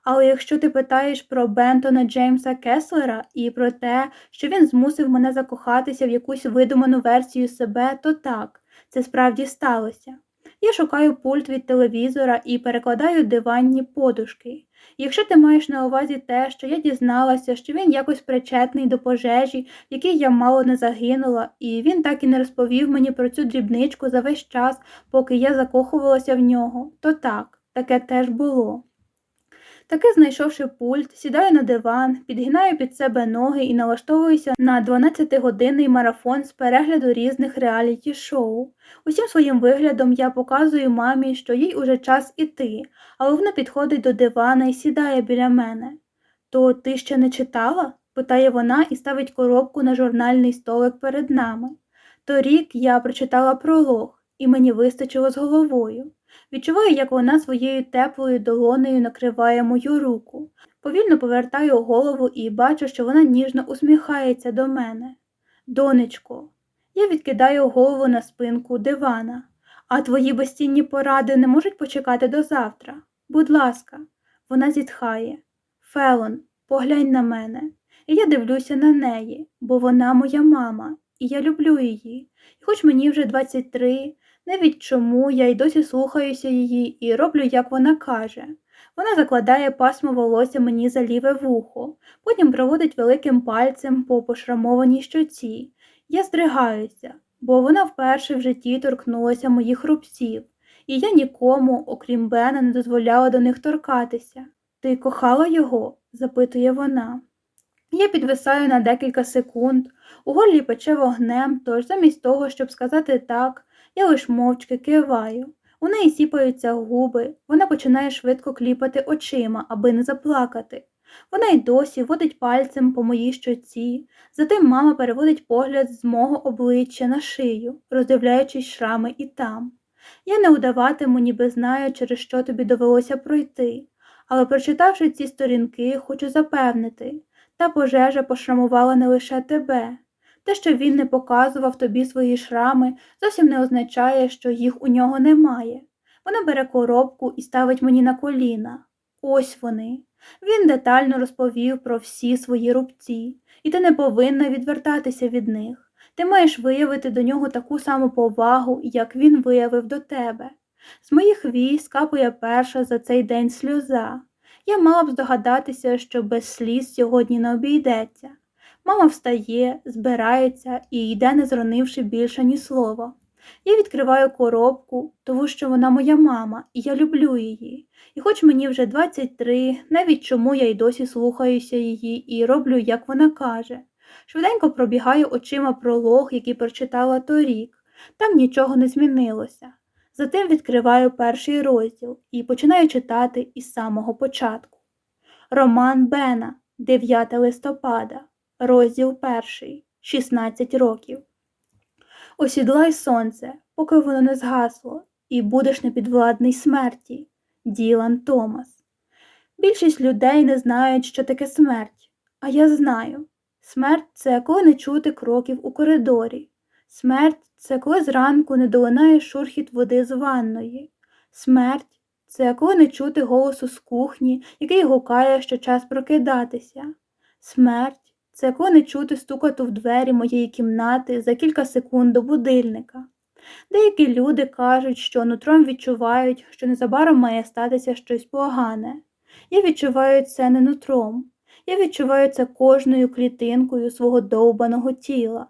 Але якщо ти питаєш про Бентона Джеймса Кеслера і про те, що він змусив мене закохатися в якусь видуману версію себе, то так, це справді сталося. Я шукаю пульт від телевізора і перекладаю диванні подушки. Якщо ти маєш на увазі те, що я дізналася, що він якось причетний до пожежі, в якій я мало не загинула, і він так і не розповів мені про цю дрібничку за весь час, поки я закохувалася в нього, то так, таке теж було. Таки, знайшовши пульт, сідаю на диван, підгинаю під себе ноги і налаштовуюся на 12-годинний марафон з перегляду різних реаліті шоу. Усім своїм виглядом я показую мамі, що їй уже час іти, але вона підходить до дивана і сідає біля мене. То ти ще не читала? питає вона і ставить коробку на журнальний столик перед нами. Торік я прочитала пролог, і мені вистачило з головою. Відчуваю, як вона своєю теплою долонею накриває мою руку. Повільно повертаю голову і бачу, що вона ніжно усміхається до мене. Донечко, я відкидаю голову на спинку дивана, а твої безцінні поради не можуть почекати до завтра. Будь ласка, вона зітхає. Фелон, поглянь на мене. І я дивлюся на неї, бо вона моя мама, і я люблю її. І хоч мені вже 23, навіть чому я й досі слухаюся її і роблю, як вона каже. Вона закладає пасмо волосся мені за ліве вухо, потім проводить великим пальцем по пошрамованій щоці. Я здригаюся. бо вона вперше в житті торкнулася моїх рубців, і я нікому, окрім Бена, не дозволяла до них торкатися. Ти кохала його? запитує вона. Я підвисаю на декілька секунд, у горлі пече вогнем, тож замість того, щоб сказати так, я лиш мовчки киваю. У неї сіпаються губи, вона починає швидко кліпати очима, аби не заплакати. Вона й досі водить пальцем по моїй щоці, затим мама переводить погляд з мого обличчя на шию, роздивляючись шрами і там. Я не удаватиму, ніби знаю, через що тобі довелося пройти, але, прочитавши ці сторінки, хочу запевнити, та пожежа пошрамувала не лише тебе. Те, що він не показував тобі свої шрами, зовсім не означає, що їх у нього немає. Вона бере коробку і ставить мені на коліна. Ось вони. Він детально розповів про всі свої рубці, і ти не повинна відвертатися від них. Ти маєш виявити до нього таку саму повагу, як він виявив до тебе. З моїх військ капує перша за цей день сльоза. Я мала б здогадатися, що без сліз сьогодні не обійдеться. Мама встає, збирається і йде, не зронивши більше ні слова. Я відкриваю коробку, тому що вона моя мама, і я люблю її. І хоч мені вже 23, навіть чому я й досі слухаюся її і роблю, як вона каже. Швиденько пробігаю очима пролог, який прочитала торік. Там нічого не змінилося. Затим відкриваю перший розділ і починаю читати із самого початку. Роман Бена, 9 листопада, розділ перший, 16 років. Осідлай сонце, поки воно не згасло, і будеш непідвладний смерті. Ділан Томас. Більшість людей не знають, що таке смерть, а я знаю. Смерть це коли не чути кроків у коридорі. Смерть це коли зранку не долинає шурхіт води з ванної. Смерть це коли не чути голосу з кухні, який гукає, що час прокидатися. Смерть це коли не чути стукату в двері моєї кімнати за кілька секунд до будильника. Деякі люди кажуть, що нутром відчувають, що незабаром має статися щось погане. Я відчуваю це не нутром. Я відчуваю це кожною клітинкою свого довбаного тіла.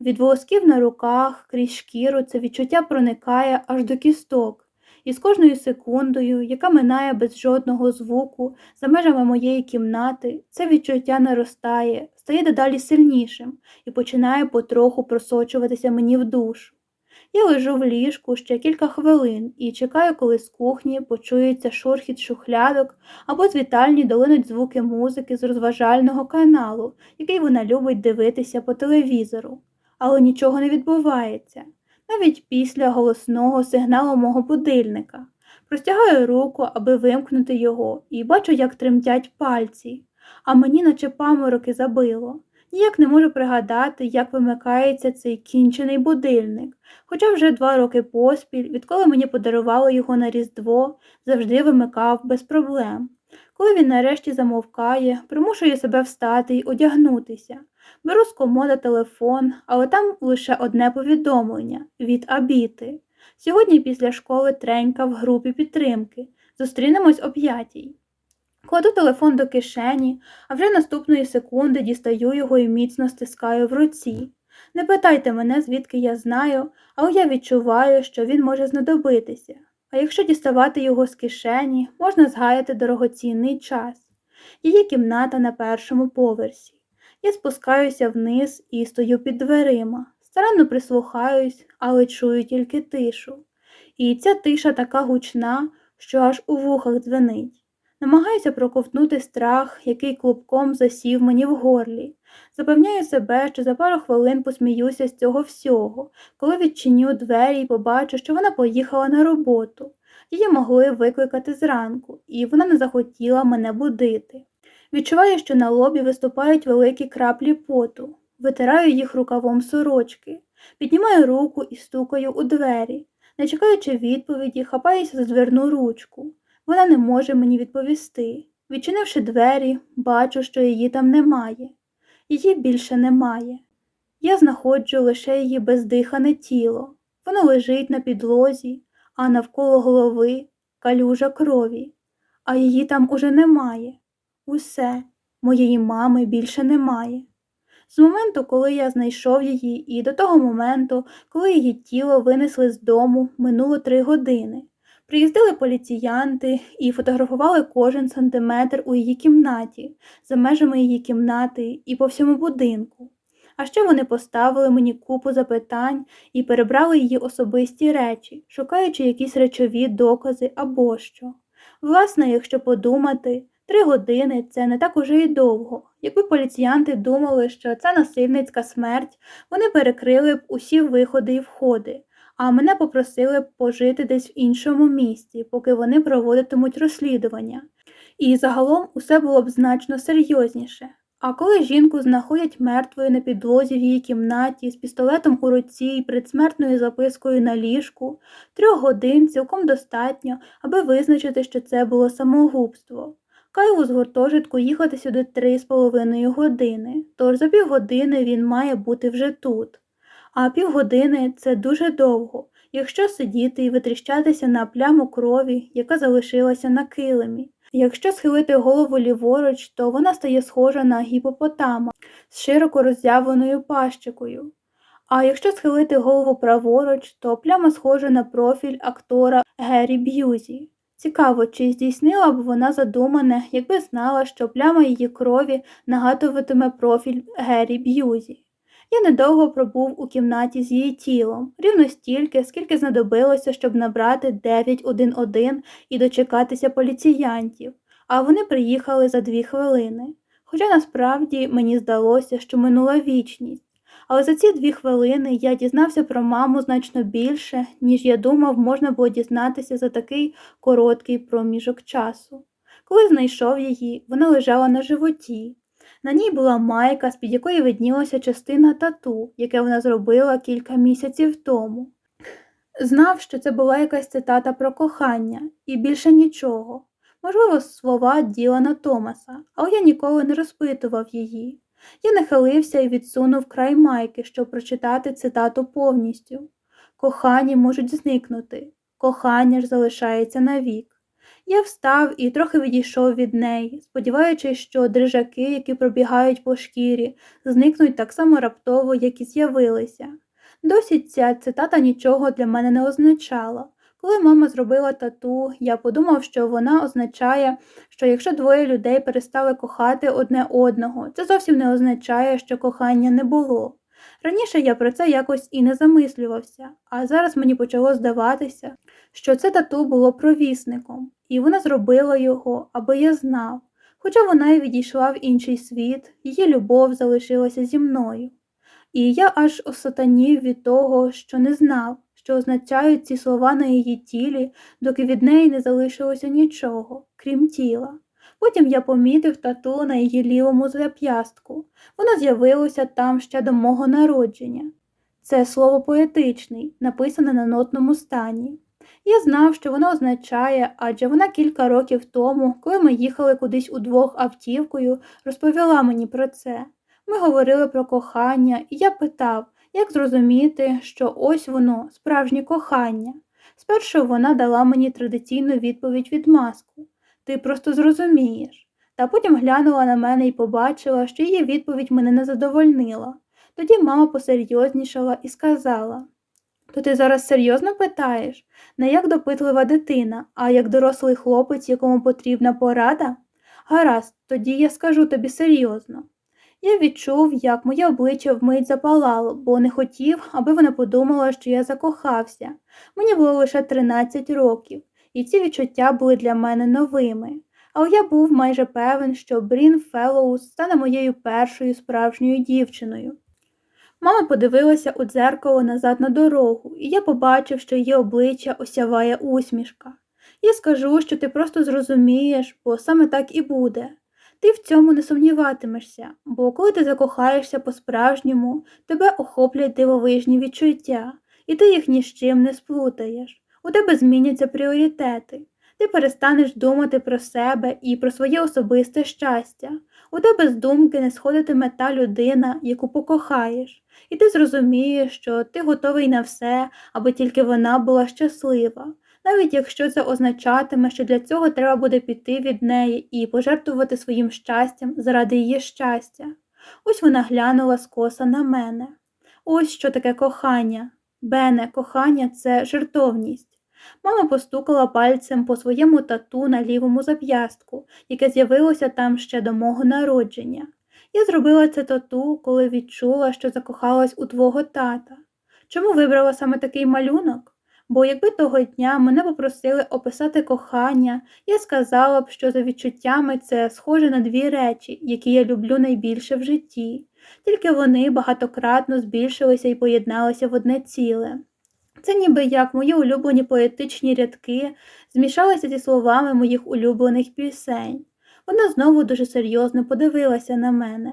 Від волосків на руках, крізь шкіру це відчуття проникає аж до кісток, і з кожною секундою, яка минає без жодного звуку, за межами моєї кімнати, це відчуття наростає, стає дедалі сильнішим і починає потроху просочуватися мені в душу. Я лежу в ліжку ще кілька хвилин і чекаю, коли з кухні почується шурхіт шухлядок або з вітальні долинуть звуки музики з розважального каналу, який вона любить дивитися по телевізору. Але нічого не відбувається, навіть після голосного сигналу мого будильника. Простягаю руку, аби вимкнути його, і бачу, як тремтять пальці, а мені наче памороки забило. Ніяк не можу пригадати, як вимикається цей кінчений будильник, хоча вже два роки поспіль, відколи мені подарувало його на Різдво, завжди вимикав без проблем. Коли він нарешті замовкає, примушує себе встати й одягнутися. Беру з комода телефон, але там лише одне повідомлення від Абіти. Сьогодні після школи тренька в групі підтримки. Зустрінемось о п'ятій. Кладу телефон до кишені, а вже наступної секунди дістаю його і міцно стискаю в руці. Не питайте мене, звідки я знаю, але я відчуваю, що він може знадобитися. А якщо діставати його з кишені, можна згаяти дорогоцінний час. Її кімната на першому поверсі. Я спускаюся вниз і стою під дверима. Старанно прислухаюсь, але чую тільки тишу. І ця тиша така гучна, що аж у вухах дзвенить. Намагаюся проковтнути страх, який клубком засів мені в горлі. Запевняю себе, що за пару хвилин посміюся з цього всього, коли відчиню двері і побачу, що вона поїхала на роботу. Її могли викликати зранку, і вона не захотіла мене будити. Відчуваю, що на лобі виступають великі краплі поту, витираю їх рукавом сорочки, піднімаю руку і стукаю у двері, не чекаючи відповіді, хапаюся за дверну ручку. Вона не може мені відповісти. Відчинивши двері, бачу, що її там немає. Її більше немає. Я знаходжу лише її бездихане тіло. Воно лежить на підлозі, а навколо голови калюжа крові, а її там уже немає. Усе, моєї мами більше немає. З моменту, коли я знайшов її, і до того моменту, коли її тіло винесли з дому, минуло три години. Приїздили поліціянти і фотографували кожен сантиметр у її кімнаті, за межами її кімнати і по всьому будинку. А ще вони поставили мені купу запитань і перебрали її особисті речі, шукаючи якісь речові докази або що. Власне, якщо подумати, три години це не так уже й довго. Якби поліціянти думали, що це насильницька смерть, вони перекрили б усі виходи і входи, а мене попросили б пожити десь в іншому місці, поки вони проводитимуть розслідування. І загалом усе було б значно серйозніше. А коли жінку знаходять мертвою на підлозі в її кімнаті з пістолетом у руці і предсмертною запискою на ліжку, трьох годин цілком достатньо, аби визначити, що це було самогубство. Кайлу з гуртожитку їхати сюди три з половиною години, тож за півгодини він має бути вже тут. А півгодини це дуже довго, якщо сидіти і витріщатися на пляму крові, яка залишилася на килимі. Якщо схилити голову ліворуч, то вона стає схожа на гіпопотама з широко роззявленою пащикою. А якщо схилити голову праворуч, то пляма схожа на профіль актора Геррі Б'юзі. Цікаво, чи здійснила б вона задумане, якби знала, що пляма її крові нагадуватиме профіль Геррі Б'юзі. Я недовго пробув у кімнаті з її тілом, рівно стільки, скільки знадобилося, щоб набрати 911 і дочекатися поліціянтів, а вони приїхали за дві хвилини. Хоча насправді мені здалося, що минула вічність. Але за ці дві хвилини я дізнався про маму значно більше, ніж я думав, можна було дізнатися за такий короткий проміжок часу. Коли знайшов її, вона лежала на животі. На ній була майка, з під якої виднілася частина тату, яке вона зробила кілька місяців тому. Знав, що це була якась цитата про кохання, і більше нічого. Можливо, слова Ділана Томаса, але я ніколи не розпитував її. Я нахилився і відсунув край майки, щоб прочитати цитату повністю. Кохані можуть зникнути, кохання ж залишається навік. Я встав і трохи відійшов від неї, сподіваючись, що дрижаки, які пробігають по шкірі, зникнуть так само раптово, як і з'явилися. Досі ця цитата нічого для мене не означала. Коли мама зробила тату, я подумав, що вона означає, що якщо двоє людей перестали кохати одне одного, це зовсім не означає, що кохання не було. Раніше я про це якось і не замислювався, а зараз мені почало здаватися, що це тату було провісником, і вона зробила його, аби я знав. Хоча вона й відійшла в інший світ, її любов залишилася зі мною. І я аж осатанів від того, що не знав, що означають ці слова на її тілі, доки від неї не залишилося нічого, крім тіла. Потім я помітив тату на її лівому зап'ястку. Воно з'явилося там ще до мого народження. Це слово поетичний, написане на нотному стані. Я знав, що воно означає, адже вона кілька років тому, коли ми їхали кудись удвох автівкою, розповіла мені про це. Ми говорили про кохання, і я питав, як зрозуміти, що ось воно, справжнє кохання. Спершу вона дала мені традиційну відповідь від маску ти просто зрозумієш. Та потім глянула на мене і побачила, що її відповідь мене не задовольнила. Тоді мама посерйознішала і сказала То ти зараз серйозно питаєш? Не як допитлива дитина, а як дорослий хлопець, якому потрібна порада? Гаразд, тоді я скажу тобі серйозно. Я відчув, як моє обличчя вмить запалало, бо не хотів, аби вона подумала, що я закохався. Мені було лише 13 років, і ці відчуття були для мене новими. Але я був майже певен, що Брін Феллоус стане моєю першою справжньою дівчиною. Мама подивилася у дзеркало назад на дорогу, і я побачив, що її обличчя осяває усмішка. Я скажу, що ти просто зрозумієш, бо саме так і буде. Ти в цьому не сумніватимешся, бо коли ти закохаєшся по-справжньому, тебе охоплять дивовижні відчуття, і ти їх ні з чим не сплутаєш. У тебе зміняться пріоритети. Ти перестанеш думати про себе і про своє особисте щастя. У тебе з думки не сходитиме та людина, яку покохаєш, і ти зрозумієш, що ти готовий на все, аби тільки вона була щаслива, навіть якщо це означатиме, що для цього треба буде піти від неї і пожертвувати своїм щастям заради її щастя. Ось вона глянула скоса на мене. Ось що таке кохання. Бене, кохання це жертовність. Мама постукала пальцем по своєму тату на лівому зап'ястку, яке з'явилося там ще до мого народження. Я зробила це тату, коли відчула, що закохалась у твого тата. Чому вибрала саме такий малюнок? Бо якби того дня мене попросили описати кохання, я сказала б, що за відчуттями це схоже на дві речі, які я люблю найбільше в житті, тільки вони багатократно збільшилися і поєдналися в одне ціле. Це ніби як мої улюблені поетичні рядки змішалися зі словами моїх улюблених пісень. Вона знову дуже серйозно подивилася на мене.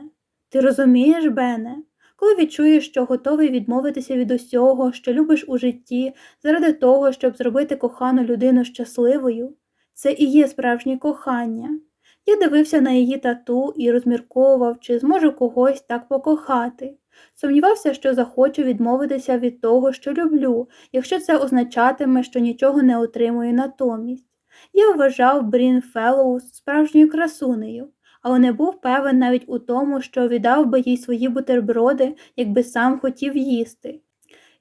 Ти розумієш, Бене? Коли відчуєш, що готовий відмовитися від усього, що любиш у житті, заради того, щоб зробити кохану людину щасливою, це і є справжнє кохання. Я дивився на її тату і розмірковував, чи зможу когось так покохати. Сумнівався, що захочу відмовитися від того, що люблю, якщо це означатиме, що нічого не отримую натомість. Я вважав Брін Феллоус справжньою красунею, але не був певен навіть у тому, що віддав би їй свої бутерброди, якби сам хотів їсти,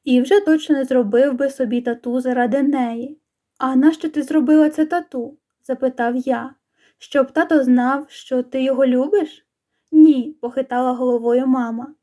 і вже точно не зробив би собі тату заради неї. А нащо ти зробила це тату? запитав я. Щоб тато знав, що ти його любиш? Ні, похитала головою мама.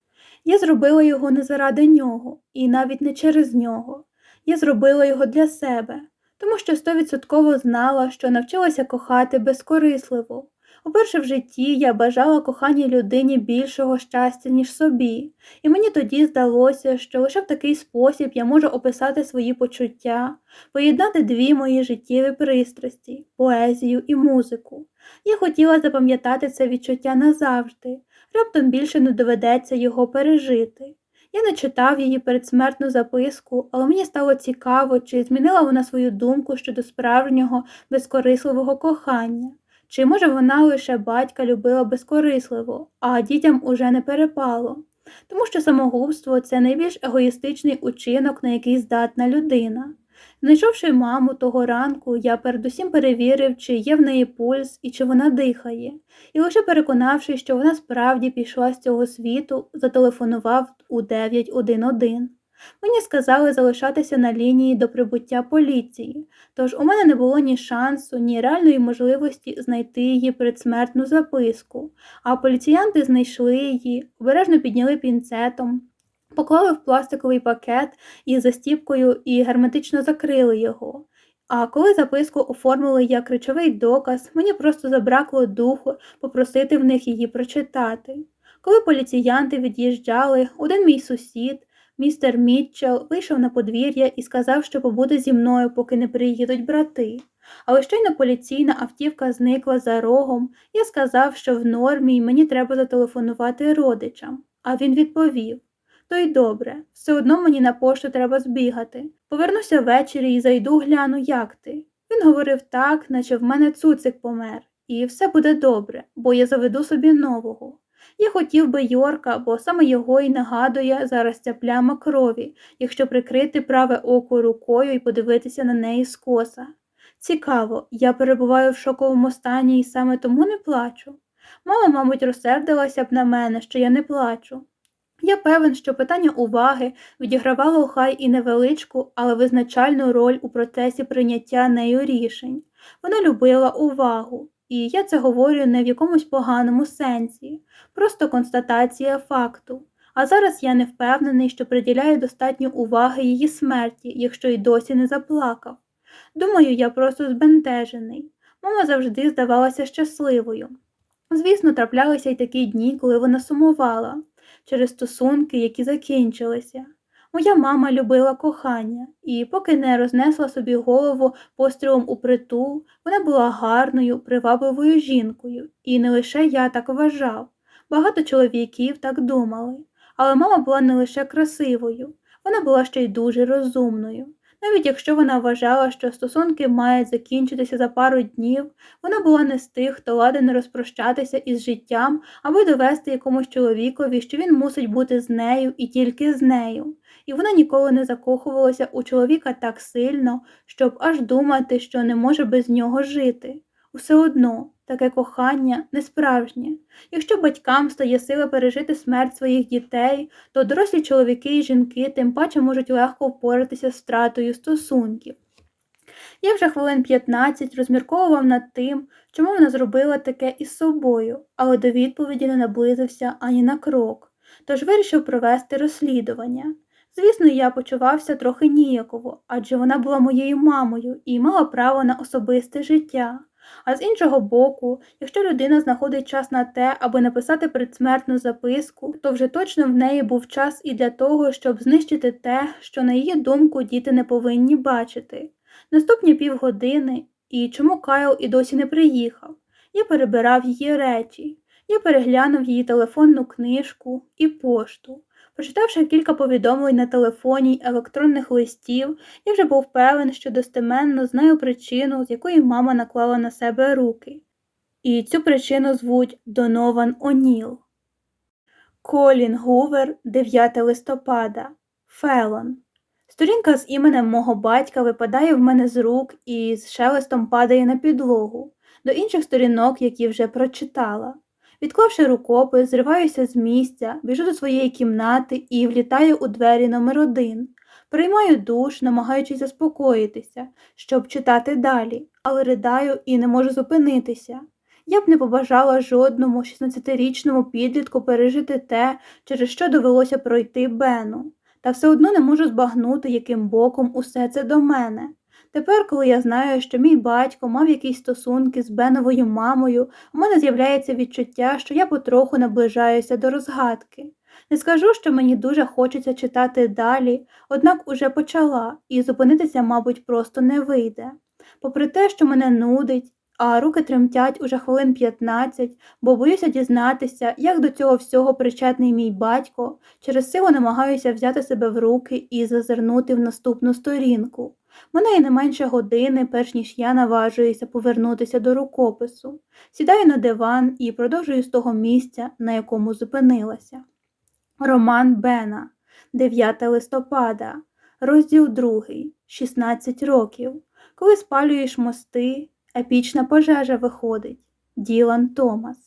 Я зробила його не заради нього, і навіть не через нього. Я зробила його для себе, тому що стовідсотково знала, що навчилася кохати безкорисливо. Уперше в житті я бажала коханій людині більшого щастя, ніж собі, і мені тоді здалося, що лише в такий спосіб я можу описати свої почуття, поєднати дві мої життєві пристрасті, поезію і музику. Я хотіла запам'ятати це відчуття назавжди, раптом більше не доведеться його пережити. Я не читав її передсмертну записку, але мені стало цікаво, чи змінила вона свою думку щодо справжнього безкорисливого кохання. Чи, може, вона лише батька любила безкорисливо, а дітям уже не перепало, тому що самогубство це найбільш егоїстичний учинок, на який здатна людина. Знайшовши маму того ранку, я передусім перевірив, чи є в неї пульс і чи вона дихає, і лише переконавшись, що вона справді пішла з цього світу, зателефонував у 911. Мені сказали залишатися на лінії до прибуття поліції, тож у мене не було ні шансу, ні реальної можливості знайти її предсмертну записку, а поліціянти знайшли її, обережно підняли пінцетом, поклали в пластиковий пакет із застіпкою і герметично закрили його. А коли записку оформили як речовий доказ, мені просто забракло духу попросити в них її прочитати. Коли поліціянти від'їжджали, один мій сусід, Містер Мітчелл вийшов на подвір'я і сказав, що побуде зі мною, поки не приїдуть брати. Але щойно поліційна автівка зникла за рогом, я сказав, що в нормі і мені треба зателефонувати родичам. А він відповів то й добре, все одно мені на пошту треба збігати. Повернуся ввечері і зайду гляну, як ти. Він говорив так, наче в мене цуцик помер, і все буде добре, бо я заведу собі нового. Я хотів би Йорка, бо саме його й нагадує зараз ця пляма крові, якщо прикрити праве око рукою і подивитися на неї скоса. Цікаво, я перебуваю в шоковому стані і саме тому не плачу. Мама, мабуть, розсердилася б на мене, що я не плачу. Я певен, що питання уваги відігравало хай і невеличку, але визначальну роль у процесі прийняття нею рішень. Вона любила увагу, і я це говорю не в якомусь поганому сенсі, просто констатація факту. А зараз я не впевнений, що приділяю достатньо уваги її смерті, якщо й досі не заплакав. Думаю, я просто збентежений. Мама завжди здавалася щасливою. Звісно, траплялися й такі дні, коли вона сумувала через стосунки, які закінчилися. Моя мама любила кохання, і, поки не рознесла собі голову пострілом у притул, вона була гарною, привабливою жінкою, і не лише я так вважав. Багато чоловіків так думали. Але мама була не лише красивою, вона була ще й дуже розумною. Навіть якщо вона вважала, що стосунки мають закінчитися за пару днів, вона була не з тих, хто ладен розпрощатися із життям, аби довести якомусь чоловікові, що він мусить бути з нею і тільки з нею. І вона ніколи не закохувалася у чоловіка так сильно, щоб аж думати, що не може без нього жити. Усе одно таке кохання не справжнє. Якщо батькам стає сила пережити смерть своїх дітей, то дорослі чоловіки і жінки тим паче можуть легко впоратися з втратою стосунків. Я вже хвилин 15 розмірковував над тим, чому вона зробила таке із собою, але до відповіді не наблизився ані на крок, тож вирішив провести розслідування. Звісно, я почувався трохи ніяково, адже вона була моєю мамою і мала право на особисте життя. А з іншого боку, якщо людина знаходить час на те, аби написати предсмертну записку, то вже точно в неї був час і для того, щоб знищити те, що, на її думку, діти не повинні бачити. Наступні півгодини, і чому Кайл і досі не приїхав, я перебирав її речі, я переглянув її телефонну книжку і пошту. Прочитавши кілька повідомлень на телефоні й електронних листів, я вже був певен, що достеменно знаю причину, з якої мама наклала на себе руки. І цю причину звуть Донован О'Ніл. Колін Гувер, 9 листопада. Фелон. Сторінка з іменем мого батька випадає в мене з рук і з шелестом падає на підлогу, до інших сторінок, які вже прочитала. Відклавши рукопис, зриваюся з місця, біжу до своєї кімнати і влітаю у двері номер один. Приймаю душ, намагаючись заспокоїтися, щоб читати далі, але ридаю і не можу зупинитися. Я б не побажала жодному 16-річному підлітку пережити те, через що довелося пройти Бену, та все одно не можу збагнути, яким боком усе це до мене. Тепер, коли я знаю, що мій батько мав якісь стосунки з Беновою мамою, у мене з'являється відчуття, що я потроху наближаюся до розгадки. Не скажу, що мені дуже хочеться читати далі, однак уже почала, і зупинитися, мабуть, просто не вийде. Попри те, що мене нудить, а руки тремтять уже хвилин 15, бо боюся дізнатися, як до цього всього причетний мій батько, через силу намагаюся взяти себе в руки і зазирнути в наступну сторінку. Минає не менше години, перш ніж я наважуюся повернутися до рукопису, сідаю на диван і продовжую з того місця, на якому зупинилася. Роман Бена, 9 листопада, розділ 2, 16 років. Коли спалюєш мости, епічна пожежа виходить. Ділан Томас.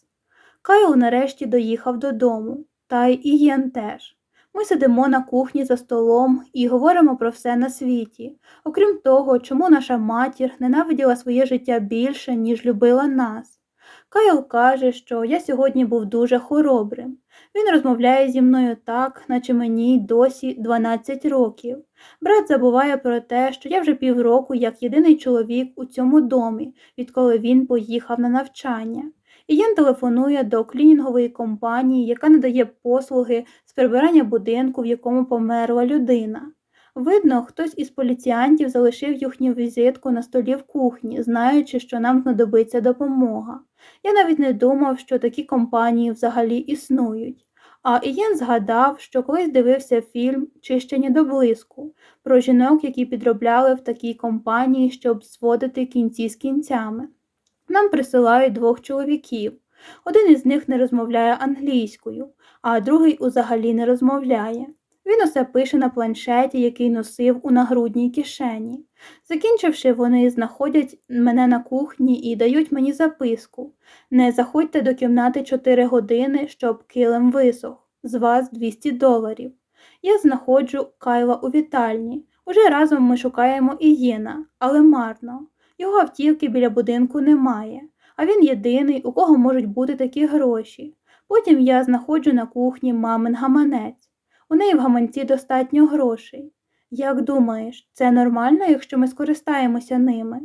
Кайл нарешті доїхав додому, та й Ієн теж. Ми сидимо на кухні за столом і говоримо про все на світі, окрім того, чому наша матір ненавиділа своє життя більше, ніж любила нас. Кайл каже, що я сьогодні був дуже хоробрим. Він розмовляє зі мною так, наче мені досі 12 років. Брат забуває про те, що я вже півроку як єдиний чоловік у цьому домі, відколи він поїхав на навчання. Ієн телефонує до клінінгової компанії, яка надає послуги з прибирання будинку, в якому померла людина. Видно, хтось із поліціянтів залишив їхню візитку на столі в кухні, знаючи, що нам знадобиться допомога. Я навіть не думав, що такі компанії взагалі існують. А Ієн згадав, що колись дивився фільм Чищені до блиску про жінок, які підробляли в такій компанії, щоб зводити кінці з кінцями. Нам присилають двох чоловіків. Один із них не розмовляє англійською, а другий узагалі не розмовляє. Він усе пише на планшеті, який носив у нагрудній кишені. Закінчивши, вони знаходять мене на кухні і дають мені записку не заходьте до кімнати 4 години, щоб килим висох, з вас 200 доларів. Я знаходжу Кайла у вітальні. Уже разом ми шукаємо Ієна, але марно. Його автівки біля будинку немає, а він єдиний, у кого можуть бути такі гроші. Потім я знаходжу на кухні мамин гаманець. У неї в гаманці достатньо грошей. Як думаєш, це нормально, якщо ми скористаємося ними?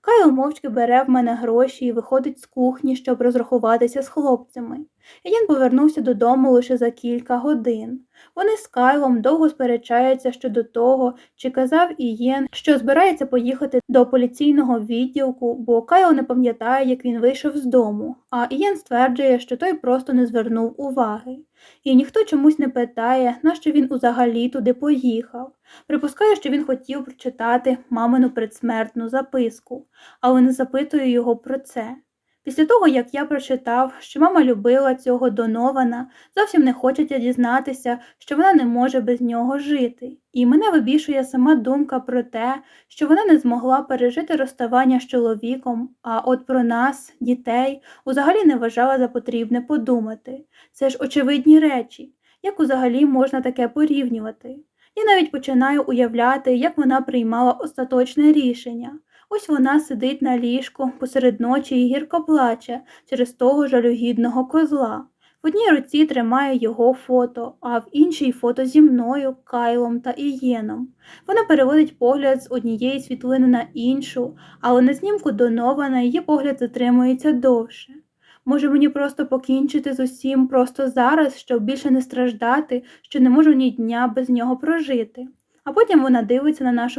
Кайл мовчки бере в мене гроші і виходить з кухні, щоб розрахуватися з хлопцями. Ян повернувся додому лише за кілька годин. Вони з Кайлом довго сперечаються щодо того, чи казав Ієн, що збирається поїхати до поліційного відділку, бо Кайл не пам'ятає, як він вийшов з дому, а Ієн стверджує, що той просто не звернув уваги. І ніхто чомусь не питає, нащо він узагалі туди поїхав. Припускаю, що він хотів прочитати мамину предсмертну записку, але не запитую його про це. Після того, як я прочитав, що мама любила цього Донована, зовсім не хочеться дізнатися, що вона не може без нього жити. І мене вибішує сама думка про те, що вона не змогла пережити розставання з чоловіком, а от про нас, дітей, взагалі не вважала за потрібне подумати. Це ж очевидні речі, як взагалі можна таке порівнювати. Я навіть починаю уявляти, як вона приймала остаточне рішення. Ось вона сидить на ліжку посеред ночі і гірко плаче через того жалюгідного козла. В одній руці тримає його фото, а в іншій фото зі мною, Кайлом та Ієном. Вона переводить погляд з однієї світлини на іншу, але на знімку Донована її погляд затримується довше. Може мені просто покінчити з усім просто зараз, щоб більше не страждати, що не можу ні дня без нього прожити. А потім вона дивиться на нашу